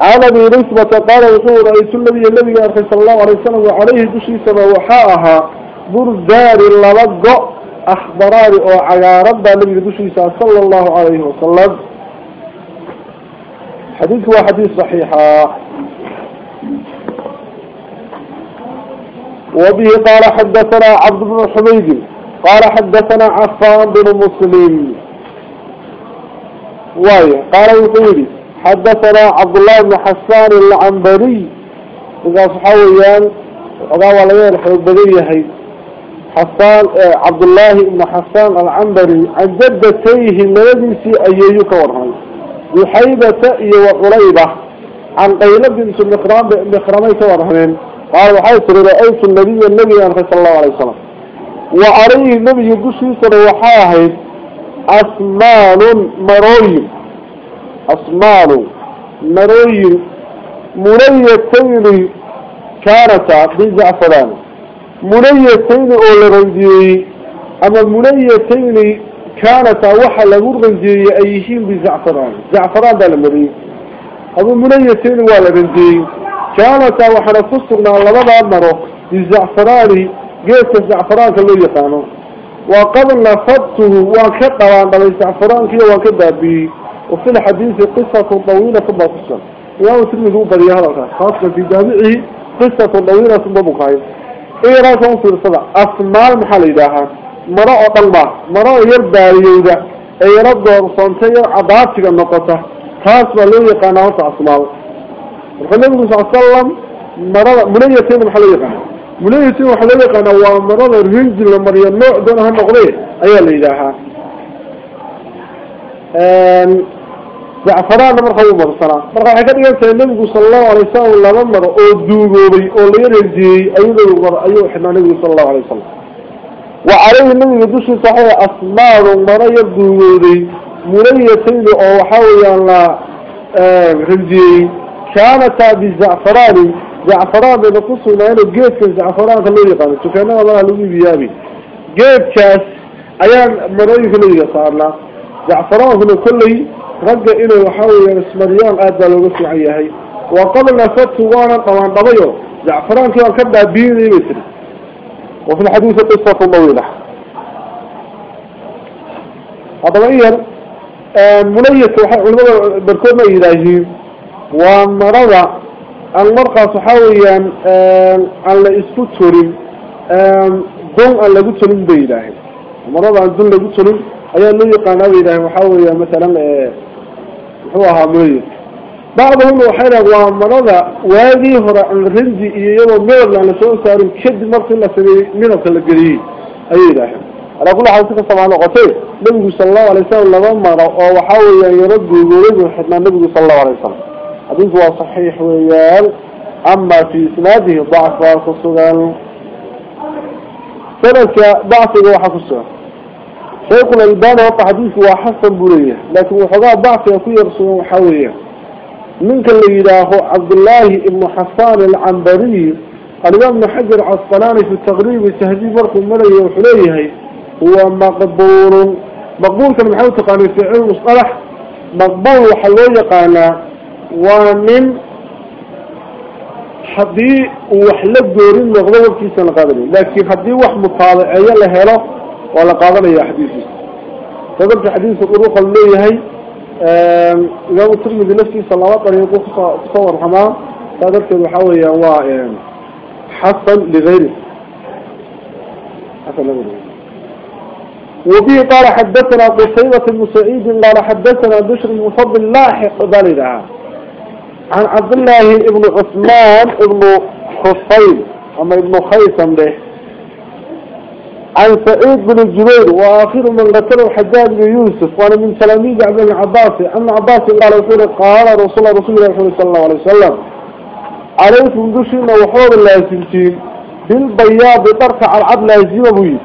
أبي نسبة قال وحور رئيس النبي النبي صلى الله عليه وسلم وعليه دشي سما وحاءها بردار لبقى أخبرار أو عيارب النبي دشي صلى الله عليه وسلم. حديث هو حديث صحيحة وبه قال حدثنا عبد بن حميد قال حدثنا عفان بن مسلم. واي قال وحوري حدثنا عبد الله بن حسان العنبري. وقال صحويان ولا الحب بديه حسان عبد الله بن حسان العنبري. عن جدتيه الذي أيهك ورهن يحيبة وقريبة. عن قيلة بنت مخرام مخرامي كورهن قال وحيث رأيت النبي النبي صلى الله عليه وسلم. وعليه النبي يقصي وحاهد أسمان مروي. أسمان مروي منيتين كانتا بزعفران منيتين أول رنجي أما منيتين كانتا لغور رنجي أيهين بزعفران زعفران دا لمري أما منيتين ولا رنجي كانتا وحنا فسقنا لبدا مرو. بزعفران جيت الزعفران كله يقانو. وقبل نفضته وكذا عند الزعفران كده وكذا به وفي الحديث قصة طويلة ثم قصة. يوم تلمذوا بريارة خاصة في جامعه قصة طويلة ثم بخير إيه رأسهم في الصدع أسماء محل إداها مراء قلبة مراء يربى يودا إيه رب ورسانتي عضاتك النقطة. خاصة لو يقانعوا أسماء النبي صلى الله عليه وسلم مراء منيتين محل يقانع منيتين محل يقانع ومراء الرنج لمريا النوع دونها النقضية إيه اللي إداها زعفران مرخا ومرسلا مرخا حكا ديانتا النبي صلى الله عليه وسلم لما مر أو دوغوبي أو ليرجي أيضا مر ايو حنا النبي صلى الله عليه وسلم. وعليه النبي يدوش صحيح أسمار مر يدوغوبي مريتين أو حاويا لا رجي. كانتا بالزعفران زعفران بنقصه لأنه جيت كالزعفران خلوه يقال تكانا الله لوي بيابي. جيت كاس ايان مريك لوي يصارنا زعفران هنا كله رجع إنه وحاول اسمريان آدى لو قصي عيهي وقبل نفسه وأنا طبعا ضبيه زعفران كان كبدا بيني مثل وفي الحديث قصة طويلة هذا غير علماء بركونا إلهي ومرضى المرقى صحاويا على اسكتوري دون على قتلين بإلهي مرضى دون لقتلين حيال لي قانا إذا محاولي مثلا إيه، هو هامي بعضهم وحيرا وامنا ذا وادي هراء الرنج إيه يوم ميرلا نسون صار كد مرت الله سمي من كل جري أي ده على كل حال تك سمع لقتي نبي صلى الله عليه وسلم لما مر أو حاول يرد ويرد حتى نبي صلى الله عليه وسلم. هذا هو صحيح ويال أما في سناده ضعف خصوصا فلك ضعف وحصوصا شيخ الألباني وقع حديث وحسن بوليه لكن وحقا ضعف يكون يرسول وحاوية منك اللي يداه عبد الله بن حسان العنبري الإمام ابن حجر عسقلاني في التغريب التهذيب ورق الملي وحليه هو مقبول مقبول كان محاول تقاني في علم المصطلح مقبول وحلوية قانا ومن حدي وحلب دورين مغضوب في سنة لكن حدي وح مطالع يلا هلا ولا قادنا يا حديثي فقلت حديث الروح اللي هي إمام الترمذي نفسي صلوات عليه تصور حمام قدرت بحاول هو حسن لغيره حسن لغيره وبه قال حدثنا قصيبة بن سعيد قال حدثنا بشر المفضل لاحق ذلك عن عبد الله ابن عثمان ابن خصيب أما ابن خيثم به عن سعيد بن الجبير وآخر من قتله الحجاج بن يوسف وأنا من تلاميذ عبد العباس أن عباس قال يقول قال رسول رسول الله صلى الله عليه وسلم عليكم دشنا وحور اللازمتين بالبياض طرق على العدل لازم أبوي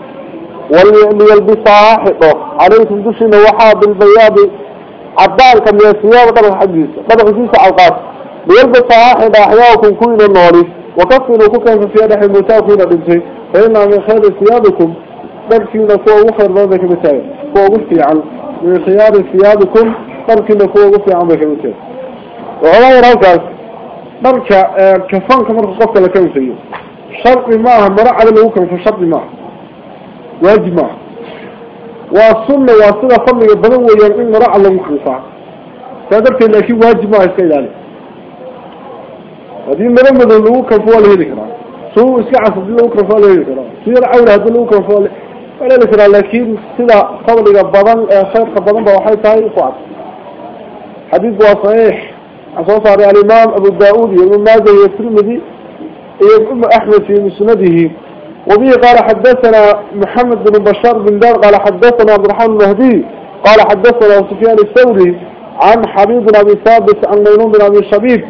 حقه عليكم دشنا وحا بالبياض عبال كم يسيا وطرق حديث طرق حديث عقاس ليلبس حقه أحياءكم كوين النوري وكفلوا كوكا في يده المتاع كوين فإن من خير ثيابكم تركينا كوا وخير ذلك مثال كوا وفي عن من خيار ثيابكم تركينا كوا وفي عن ذلك مثال وهذا يراوكاس مركا كفانك مركا قفل لكم سيء شرط معها مرع على الوكم في شرط معها واجب معها والسنة والسنة فضل يبنوا ويرمين مرع على صح. فهذا لكن واجب معها اسكي ذلك هذه مرمد الوكم فوال هذه كرام سو فوال هذه كرام سير الوكم فوال ولا لكرا لكن سيدا فضل بدن خير بدن بوحي تاي فعد حديث هو صحيح. على الإمام أبو داود وابن ماجه الترمذي ابن أحمد في مسنده. وبه قال حدثنا محمد بن بشار بن دار قال حدثنا عبد الرحمن المهدي قال حدثنا سفيان الثوري عن حبيب بن أبي ثابت عن ميمون بن أبي شبيب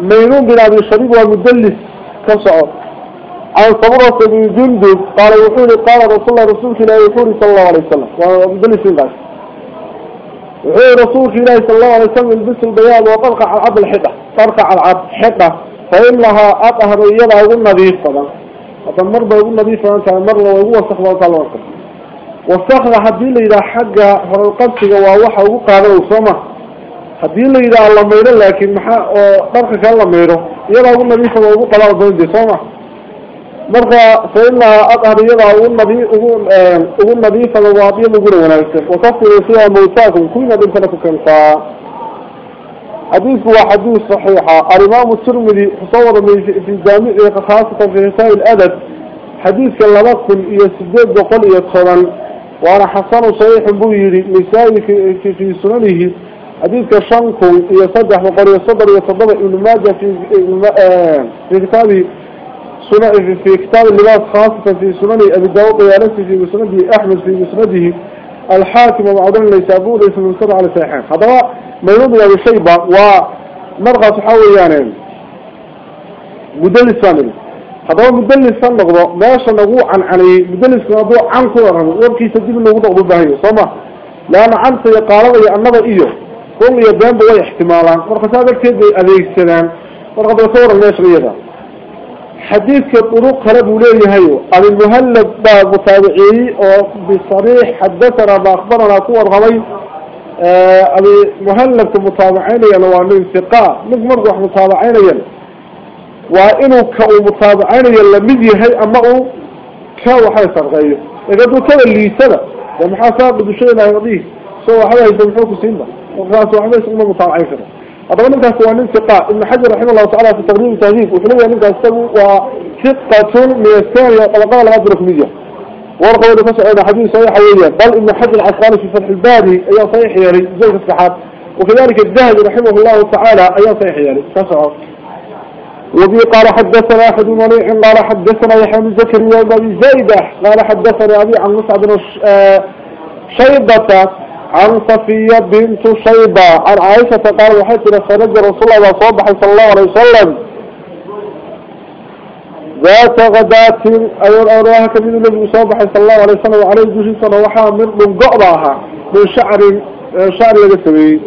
ميمون بن أبي شبيب والمدلس كسعر. عن صبرة بن جندب قال يقول قال رسول الله رسولك لا يقول صلى الله عليه وسلم. ومدلس الله وحي رسولك الله صلى الله عليه وسلم البس البياض وطرق على عبد الحدة. طرق على عبد الحدة. فإنها أطهر يدا أقول نظيف طبعا مرضى يقول نظيف فأنت مرة وهو استخدم صلى الله عليه وسلم. واستخدم حدين إذا حق فرقبت ووحى وقال وصمه حدين إذا الله ميره لكن محا طرقك الله ميره يدا أقول نظيف وهو قال وصمه صمه مرة فإنها أطهر يدا أقول نظيف وواضي مقول ونالسك وكفر فيها موتاكم كل نظيف لكم كنفا حديث هو حديث صحيحة الإمام الترمذي تصور في جامع خاصة في رسائل الأدب حديث كلمتكم إيا سداد بقل إيا تخرن وأنا حسن صحيح بويري نسائي في, في, في سننه حديث كشنكم إيا صدح وقال يصدر يصدر ابن ماجه في, في كتابه سنة في كتاب اللباس خاصة في سنن أبي داود ويالسي في مسنده أحمد في مسنده الحاكم ليسابور ليس من سبع على سيحان هذا ما يوضي أبو شيبة ومرغى تحاول يعني. مدلس ثاني هذا مدلس ثاني نقضى ما نقول عن عليه مدلس نقضى عن كورا وابكي سجل نقضى ضده صمع. لأن عن سيقارب يأنظر إيوه. كل يدان بوي احتمالا مرغى هذا كده أذيك السلام. مرغى بصور الناس رياضة حديث كطرق قلب وليه هيو. أبي المهلب متابعي بصريح حدثنا ما أخبرنا كور غوي أبي مهلب كمتابعين يلوانين ثقاء نقمر روح متابعين يل وإنه كأو متابعين يل مدي هي أمه كأو حيث غير. يقدروا كذا اللي سنة ومحاساب بدو شيء لا يغضيه سوى حدا يسمحوك سنة وخلاص وحدا يسمى متابعين كذا هذا من كان سوى ثقة. ابن حجر رحمه الله تعالى في تقريب التهذيب وحلوه من كان سوى وثقة من الثانية طبقاء العبد الرقمية ورقة ودى فسع حديث صحيح ويا بل ابن حجر العسقاني في فتح الباري أي صحيح يلي زي الصحاب وكذلك الذهبي رحمه الله تعالى أي صحيح يلي فسع وبي قال حدثنا أحد وليع قال حدثنا يحيى بن زكريا بن زيدة قال حدثنا أبي عن مصعب بن شيبة. عن صفية بنت شيبة. عن عائشة قال وحيث خرج رسول الله صبح صلى الله عليه وسلم. ذات غداة أيضا أراها كمين النبي صبح صلى الله عليه وسلم وعليه جوشي صلى وحا من قعبها من شعر شعر لقسمي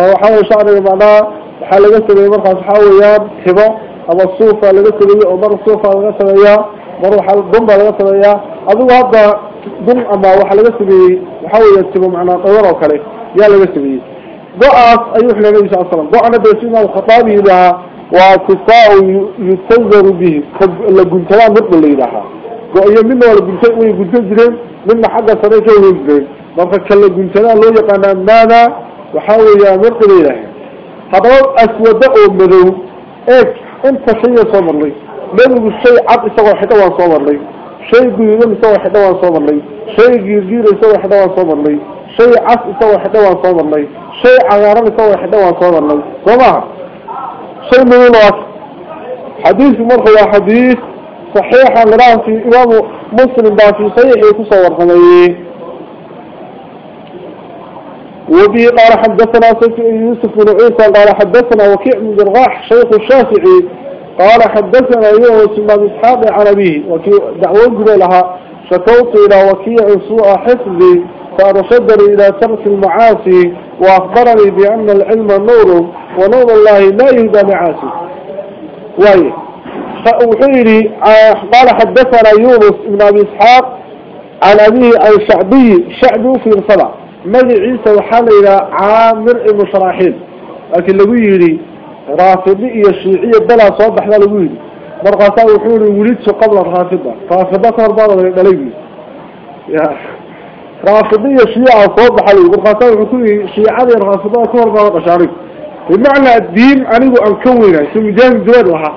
وحاول شعر معناه وحا لقسمي مرخص حاويان حبا أما الصوفة لقسمي ومر الصوفة لقسمي مر وحا الضمة لقسمي أدو هذا ضم أما وحا لقسمي وحاول يكتبه معنا طورة وكالي يا لقسمي ضعف أيوح النبي صلى الله عليه وسلم. ضعنا بيسينا الخطابي لها وكساء يتنظر به. لقنتلان مطل اللي لها وأي منه لقنتلان ويقنتل جرين منا حقا سنة شوه جرين مرخا كان لقنتلان لو يقانا مانا وحاول يا مطل اللي لها هذا أسود أمرو إيك أنت شيء صبر لي. من الشيء عب شيء قيدون يسوى حدوان صبر لي. شيء قيرقير يسوى حدوان صبر لي. شيء عف يسوى حدوان صبر لي. شيء عياران يسوى حدوان صبر لي. صباح شيء من الوقت حديث مرخى حديث. صحيحا لراه في إمام مسلم با في صحيح يتصور خميه وبه قال حدثنا يوسف بن عيسى قال حدثنا وكيع بن جرغاح شيخ الشافعي. قال حدثنا يونس بن إسحاق عن ابيه دعوة لها شكوت إلى وكيع سوء حفظي فأرشدني إلى ترك المعاصي وأخبرني بأن العلم نور ونور الله لا يهدى معاصي وهي وحيري قال حدثنا يونس بن أبي إسحاق عن ابيه الشعبي شعبي في الصلاة. مدي عيسى وحال إلى عامر المشراحين لكن لو يري رافضي الشيعية بلا صوبح لا لو يري مرقصا وحول ولدت قبل الرافضة رافضة كربانة دليل يا رافضي الشيعة صوبح لي مرقصا وحول شيعة الرافضة كربانة قشاري بمعنى الدين أنيقو أنكوينه سمي جانب دواد وحا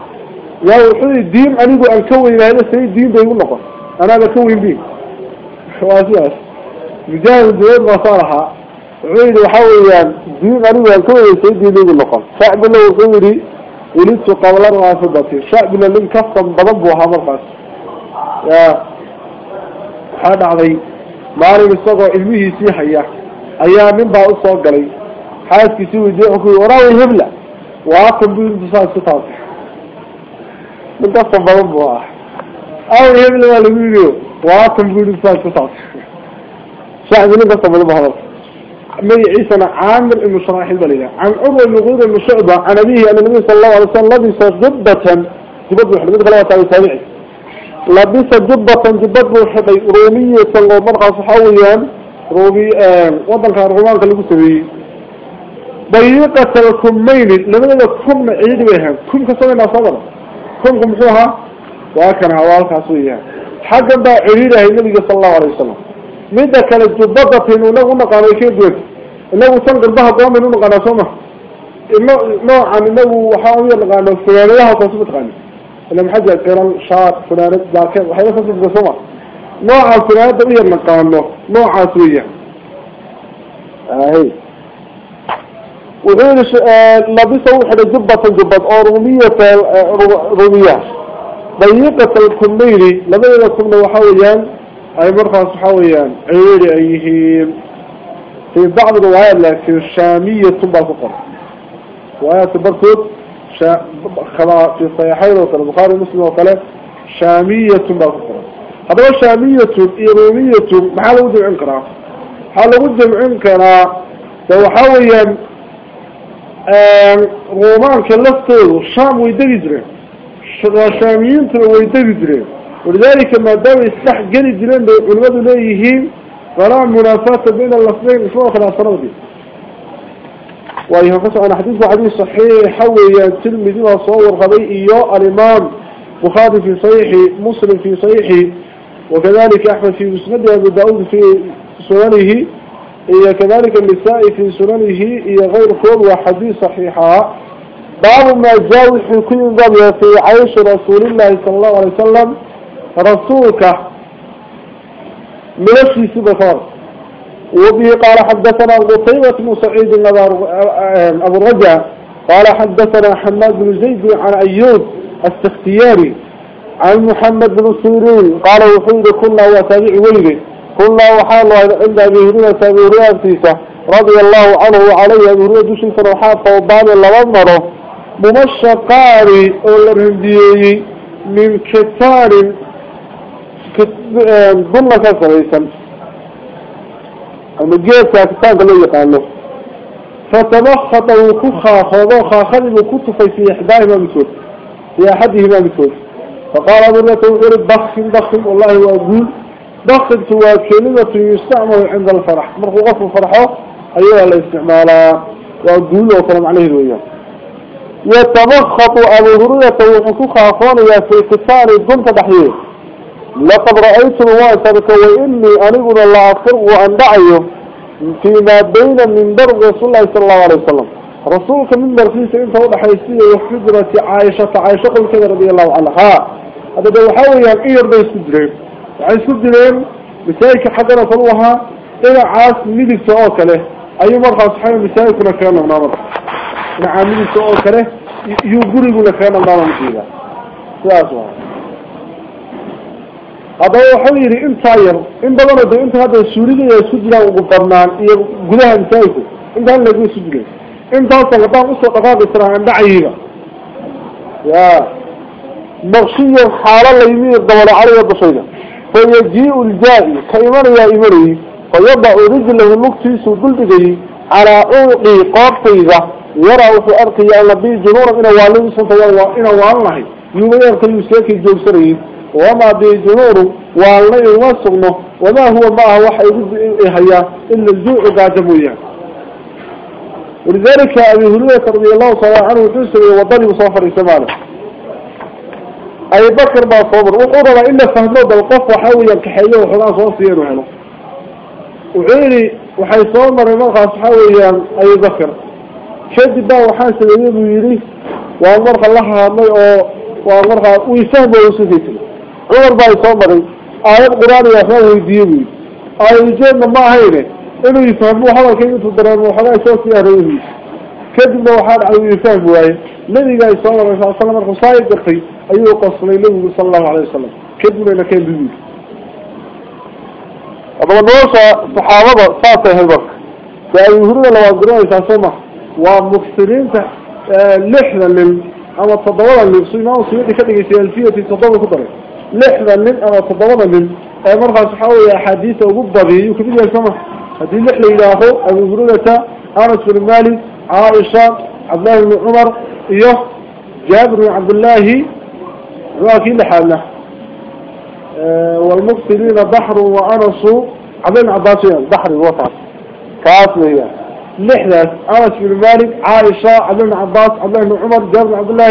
يا وحول الدين أنيقو أنكوينه هذا سيد الدين بيقول لكم أنا بكوين بيه واسياس مجاهد دوين وصارها وعيد وحويا دين أنه يكون سيدي لي بالنقل شعب له وحوري ولدت قبل الرافضة شعب لم كفم بضبه هذا القاس يا هذا عضي مالي مستقى علمه سيحيا أيام من بقى أصوى قلي حاس كسوي دي أخوي وراوي هبلة. وعاقب بانتصال ستاط من كفم بضبه أو هبلة ولا ميليو وعاقب بانتصال ستاط شعب لم كفم بضبه هذا مي عيسى عامر بن شراح البلية عن عمر بن غير شعبة عن أبيه أن النبي صلى الله عليه وسلم لبس جبة. جبة حدود خلاص على تابعي لبس جبة جبة حدي رومية صلى مرقى صحويا رومي وضن كان رومان كان لبسه ضيقة الكمين لما يقول كم عيد بها؟ كم كسوينا صبر كم كم حوها وكان هوالك عصويا حقا با عيدها النبي صلى الله عليه وسلم. مدى كانت جبضة إنه نقانا كيف دوك إنه سنقل بها قوام إنه نقانا سوما نوعا إنه وحاوية نقانا فلانيها تصبت غاني إنه محجة كيران شاط فلانات ذاكر وحيث تصبت سوما نوعا فلانات دوية نقانا نوعا سوية. آهي وغير لبسه وحدة جبة جبة أو رومية رومية. ضيقة الكميري لما يكون وحاويا أي مرخص حويا عيري أيهين في بعض الروايات لكن الشامية تبع فقر روايات بركض شا... في صحيحين وكلا البخاري ومسلم وكلا شامية تبع فقر هذا شامية إيرانية محل وجه عنكرا حال وجه عنكرا لو حويا رومان كلفته الشام ويدري شاميين تبع ويدري ولذلك ما دام يستح جري جرين علماء ليهين فلا منافاة بين اللفظين مش خلاص رضي ويهفص عن حديث حديث صحيح حوي الترمذي وصور غبي إياه الإمام بخاري في صحيح مسلم في صحيح وكذلك أحمد في مسند أبو داود في سننه إيه كذلك النساء في سننه إيه غير كل وحديث صحيحة. باب ما جاء في كل في عيش رسول الله صلى الله عليه وسلم. رسولك ملشي سبفار وبه قال حدثنا قطيبة بن سعيد أبو الرجاء قال حدثنا حماد بن زيد عن أيوب السختياري عن محمد بن سيرين قال وحيد كنا وتابع ويلي كنا وحال عند أبي هريرة أبي رضي الله عنه وعليه أبي هريرة دوشي فروحات فوضاني لبمره ممشقاري أولرهنديي من كتار كسريسا المجيسة كتاب لو يقال فتمخط وكخا خضو خاخذ وكتف في إحداهما مثول في أحدهما مثول فقال أمرنا وقال ضخم ضخم والله وأقول ضخم سوى كلمة يستعمل عند الفرح. مرخو غفو فرحه أيها الاستعمال وأقول وكلام عليه الوياه يتمخط أبو هريرة وحكوخا خانيا في كتار الضمت دحيه لقد رأيت الواسرك وإني أنقل الله أفر وأن دعيه فيما بين من درب رسول الله صلى الله عليه وسلم. رسولك من درسيس انت وضع حيثية وحجرة عائشة عائشة قل كذا رضي الله عنها. هذا دو حاول يعني إير بي سدرين يعني سدرين مسايك حقنا صلوها إلى عاس ميدك سؤالك له أي مرة صحيح مسايكنا كان نمر نعامل سؤالك له يقول لك كان هذا هو حويري انت ير ان بدل ده انت هذا سوريا يسجل وقبرنان iyo gudaha intaayku inta la lagu sujilay inta sabata usoo dhaqaaq israan dhaciiga ya marsiyo xaala la yimid dabal cariga bashayda fayaji'u al-ja'i kaymana ya imari fayada rijlahu lugtiisu duldigay ala uqi qaabtayda yara wuxuu arkaya nabi junuura ina waalin sunta ina waalahay yuumayar kayu seeki joogsaray وما بجنور والله يوصغنه وما هو معه وحي إهيا إلا الجوع قادمويا ولذلك أبي هريرة رضي الله صلى عنه وسلم وضل مصافر السمانة أي بكر ما صبر. وقرر إلا فهمه بالقف وحاول ينكحيه وحنا صوصيين وحنا وعيني وحي صومر المرخص حاول أي بكر. شد بقى وحاسب يمين ويريه وأمرخ الله هامي وأمرخ ويسهم ويسفيته عمر باي صومري آيات قرآن يا أخوان ويديوي آيات جيدنا ما soo sii areeyihiis kadibna waxaa dhacday uu fahmi waaye nabiga ay soo maray sal slam markuu saa gartay ayuu qoslay nabigu sala allahu alayh wasalam kadibna nakeen bibi haddaba nolosha saxaabada saasay ahayd marka de abi hurada labaad garanaysaa soo ma waa muksiriinta lixda nin ama toddobada nin su imaam suyuudi ka dhigaysay alfiyati toddoba ku daray لحظة لين أنا تضربة من. أمر خالص حاوي حديث أبو بدري يكتب لي السماء هذه لحظة إلى أخو أبو برودة أنس بن مالك عائشة عبد الله بن عمر إيوه جابر بن عبد الله راكي لحالنا. أه، والمقتلين بحر وأنس عبد الله عباسي بحر الوطع هي لحظة أنس بن مالك عائشة عبد الله بن عباس عبد الله بن عمر جابر بن عبد الله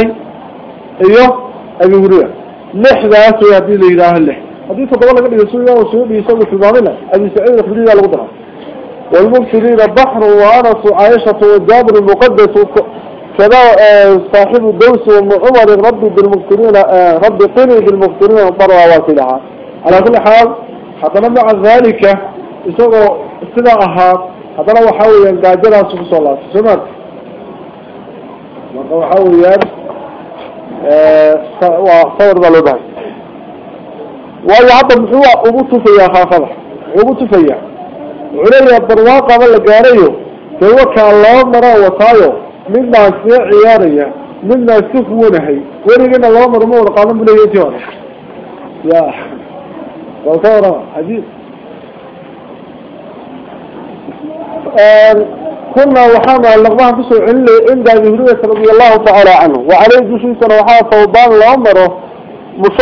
إيوه أبو برودة way hadii la yidhaaho lix haddii toddoba laga dhigo su imaam suyuudi isagu tilmaamina abi saciid alkhudriga lagu daraa والمبصرين بحر وأنس وعائشة وجابر المقدس كذا صاحب الدوس وعمر رب بالمبصرين رب قني بالمبصرين وضروا واسلها على كل حال حتى مع ذلك يسوقوا سلاحها حتى لو حاول ينقاجلها سبس الله سمعت مرة حاول ين وصور ذا لبها وهي حتى محوى أبوت فيها خافضة أبوت فيها عليا برواقة ولا قاريو فوكا الله مرا وطايو مما سيع عياريا مما سفونهي ورقنا الله مرا مورا قادم بلا يتيون يا وطورا عجيب كنا وحانا اللغمها بسوء علي عند أبي هريرة رضي الله تعالى عنه. وعليه جسوسا وحانا صوبان الأمر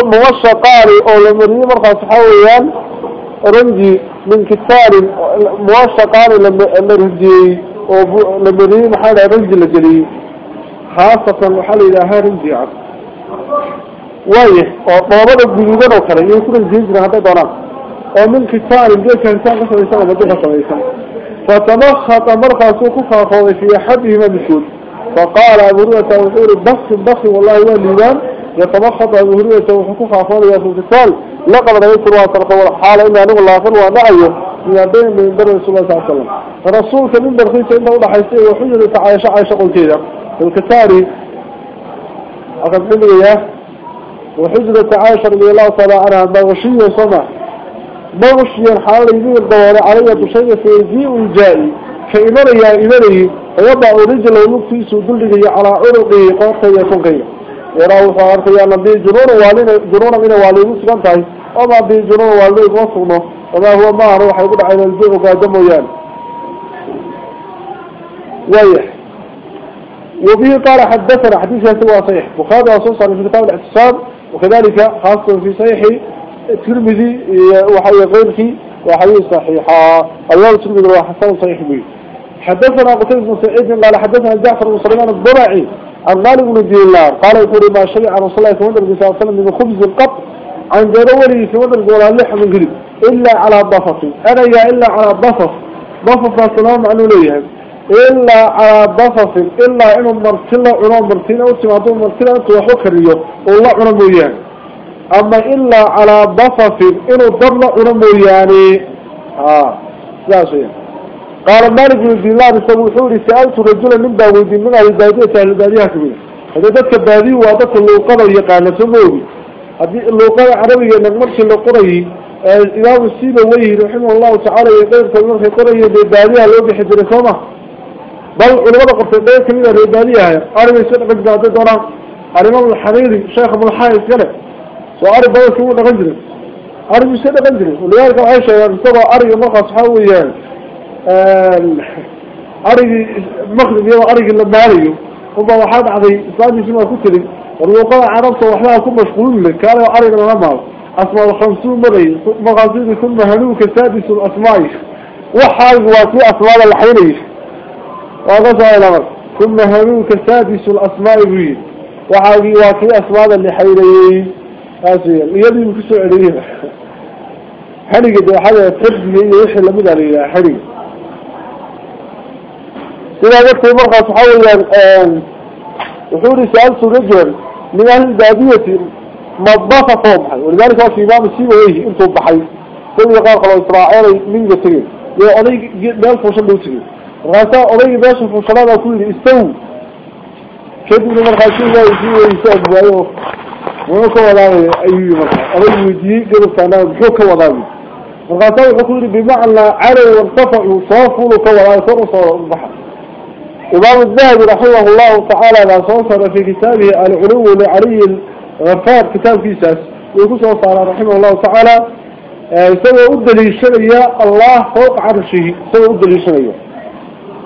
موشى قاري أو لمريه مرقى صحاويان رنجي من كتار رجي لما رجي محال رنجي لجلي خاصة محل إلى رنجي عب وايه وطابد الجنوبان وكرا يكون الجنجر هذا دونان. ومن كتار جي كان كان قصر يسان ومدين قصر يسان فتمخط سوقفها فوضي في أحدهما بسود. فقال أبو رؤية وحور بخ بخ والله هو الليبان يتمخط أبو هريرة وحكوها فالي في القتال لقد رأيت الله ترقى حال إن أنه الله نعيه من بين من بر رسول الله صلى الله عليه وسلم. فرسولك من برخيص إنه حيثيه وحجر عائشة عائشة قلت كذا القتال أخذ مني إياه. وحجرة عائشة رضي الله تعالى عنها مغشية صنع مغشيا حال يمين الدوار علي بشيء في جيء الجائي فإمري يا إمري ويضع رجله نفسي سدله على عرقه قوته يكون يراه فارك يا نبي جنون والين جنون من والين تاي وما بي جنون والين وصونه وما هو ما روح يقول على الجو قادم ويان ويح. وبه قال حدثنا حديث سوى صحيح. بخاري وصوصا في كتاب الاعتصام وكذلك خاصة في صحيح الترمذي وحي غيره وحي صحيحا اليوم الترمذي وحسن صحيح به حدثنا قتيبة بن سعيد قال حدثنا جعفر بن سليمان الضبعي عن مالك بن دينار قال يقول ما شرع رسول الله صلى الله عليه وسلم من خبز القط عن جروري في مدر قول اللحم من قريب إلا على ضفف أنا يا إلا على ضفف ضفف السلام عنه ليهم إلا على ضفف إلا إنه مرتلا عنو مرتلا وتماتون مرتلا توحو كريو. والله عنو أما إلا على ضفف إنه ضرل عنو موياني آه لا شيء قال مالك بن دينار سوحوري سألت رجلا من باويد من أهل البادية أهل البادية كبيرة هذا ذلك البادية وذلك اللوقضة يقال سموه. هذه اللوقضة عربية نقمرش اللوقضة الإمام السيبة ويه رحمه الله تعالى يقول كلمة في قرية بالبادية لو بحجر سومة بل علماء قرطة قية كمينة بالبادية. عربي سنة قد قاعدة دوران الإمام الحريري شيخ سنة غنجري وعرب بابا شو لغنجري عرب يسير لغنجري ولذلك عايشة يمتبع عرب مرقى صحاوي عرب مخدم يبقى عرب اللباني هم واحد عضي إسلامي سمع كتلي والوقاع عربت وحنا أكون مشغولون لك كانوا عرب الغمار أسماء الخمسون مغي. مغازين كل هلوك السادس الأسماء. وحاق واتي أسماء الحيني وغزا إلى مرق ثم هنوك سادس الأسماء. الرئيس وحاق واتي أسماء الحيني خاصية يبي يكسر عليهم حريقة وحدة تربية يشح لما داري يا حريق إذا قلت مرقى صحاولا يعني، وحوري سألت رجل من أهل البادية مضبطة طومحا ولذلك هو في إمام السيب ويهي أنتم بحي. كل يقال قلوا إسرائيل من قصير يا أولي مالك وشل بوسكي رأسا أولي باش في الصلاة أقول استو. كيف من مرقى سيب ويهي استو ويوكا وضعي أيوه مرحا أضي ويدي قبل كان بحوكا وضعي رأسا يقول بمعنى عري وارتفع وصافوا وكوضعي صرصوا البحر إمام الذهبي رحمه الله تعالى لا صوصر في كتابه العلو لعلي الغفار كتاب كيساس ويقول صوصر رحمه الله تعالى سوى أدلي الشرية الله فوق عرشه سوى أدلي الشرية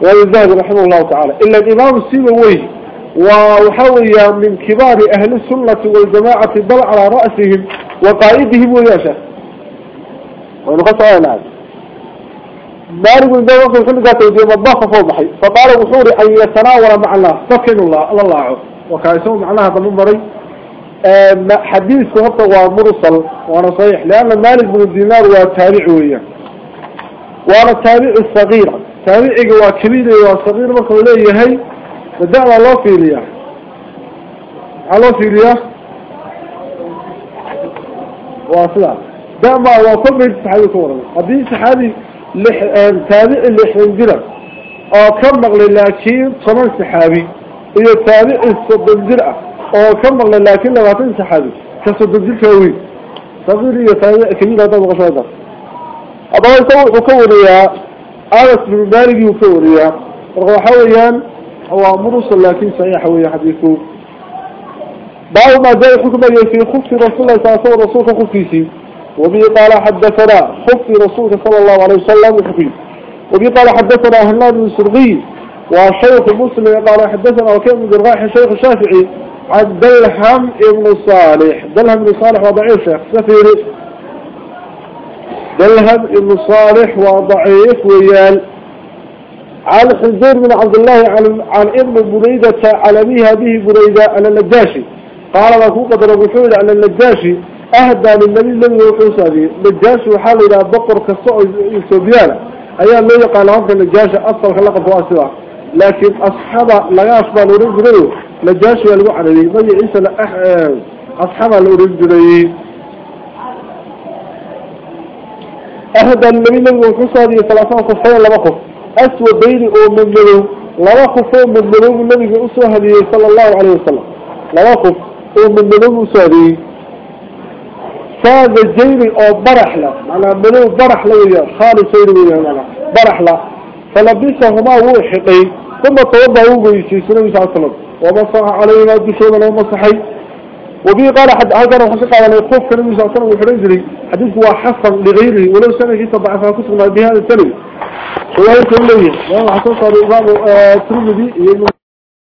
والذهبي رحمه الله تعالى إلا الإمام السيبوي وحوي من كبار أهل السنة والجماعة بل على رأسهم وقائدهم وياشا ونقص آية نعم مالك من ذلك وقت كل ذات ودي مضافة فوق بحي فقال وحوري أن يتناول مع الله. سكن الله. الله الله. وكايسون مع الله ضمن مري حديث هبط ومرسل. وأنا صحيح. لأن مالك بن الدينار وتابع وأنا التابع الصغير تابعي وكبير وصغير. ما قول لي هي. بدأ على الله في على الله في ليه واصلة بدأ مع الله من السحابي كورنا هذه السحابي لح... تابع اللحن أو كم مغلي لكن صمان سحابي هي تابع الصدن جرى أو كم مغلي لكن لغاتين سحابي كصدن جرى كوي صغير هي تابع كبير هذا مغشا هذا أبغى يكون يكون يا أرسل مبارك يكون يا رغم حوليان waxa weeyaan waa mursal laakiin saxiixa weeye xadiidku baabu maa jaa xukmaya fi khufti rasuulillahi sala slam rasuulka khufkiisii وبه قال حدثنا خفي رسولك صلى الله عليه وسلم وحكي وبه قال حدثنا أهلان بن سرغي وشيخ مسلم قال حدثنا وكيف من جرغاح الشيخ الشافعي عن دلهم ابن صالح. دلهم ابن صالح وضعيف شيخ سفيري دلهم ابن صالح وضعيف ويال. عن حزير بن عبد الله عن, عن ابن بريدة على بيها به بريدة على النجاشي. قال لكو قدر بحول على النجاشي أهدى للنبي الذي يوحوس هذه النجاشي وحال إلى بقر كالصعو السوبيانة أيام لا يقال لهم النجاشي أصل خلقه فواسوا لكن أصحاب لا يشبه لورين جريو نجاشي يلقوا عليه ضي عيسى. أصحاب لورين جريو أهدى النبي الذي يوحوس هذه ثلاثة خفين لما خف أسوى بيني أو منه لما من منه النبي يوحوس هذه صلى الله عليه وسلم. لما خف أو من منه هذه فهذا الجيري أو برحلة. معنى منو برحلة ويا خالي سيري ويا معنى برحلة. فلبسهما وحقي ثم توضى ويشي سنة صلى الله عليه وسلم. ومصح علينا بشيء من مسحي وبي قال حد هذا روح قال أنا يخوف كان النبي صلى الله عليه وسلم وحرنجري حديث هو حسن لغيره ولو سنة جيت ضعفها كتب بهذا السنة هو يقول لي والله حسن صار الإمام الترمذي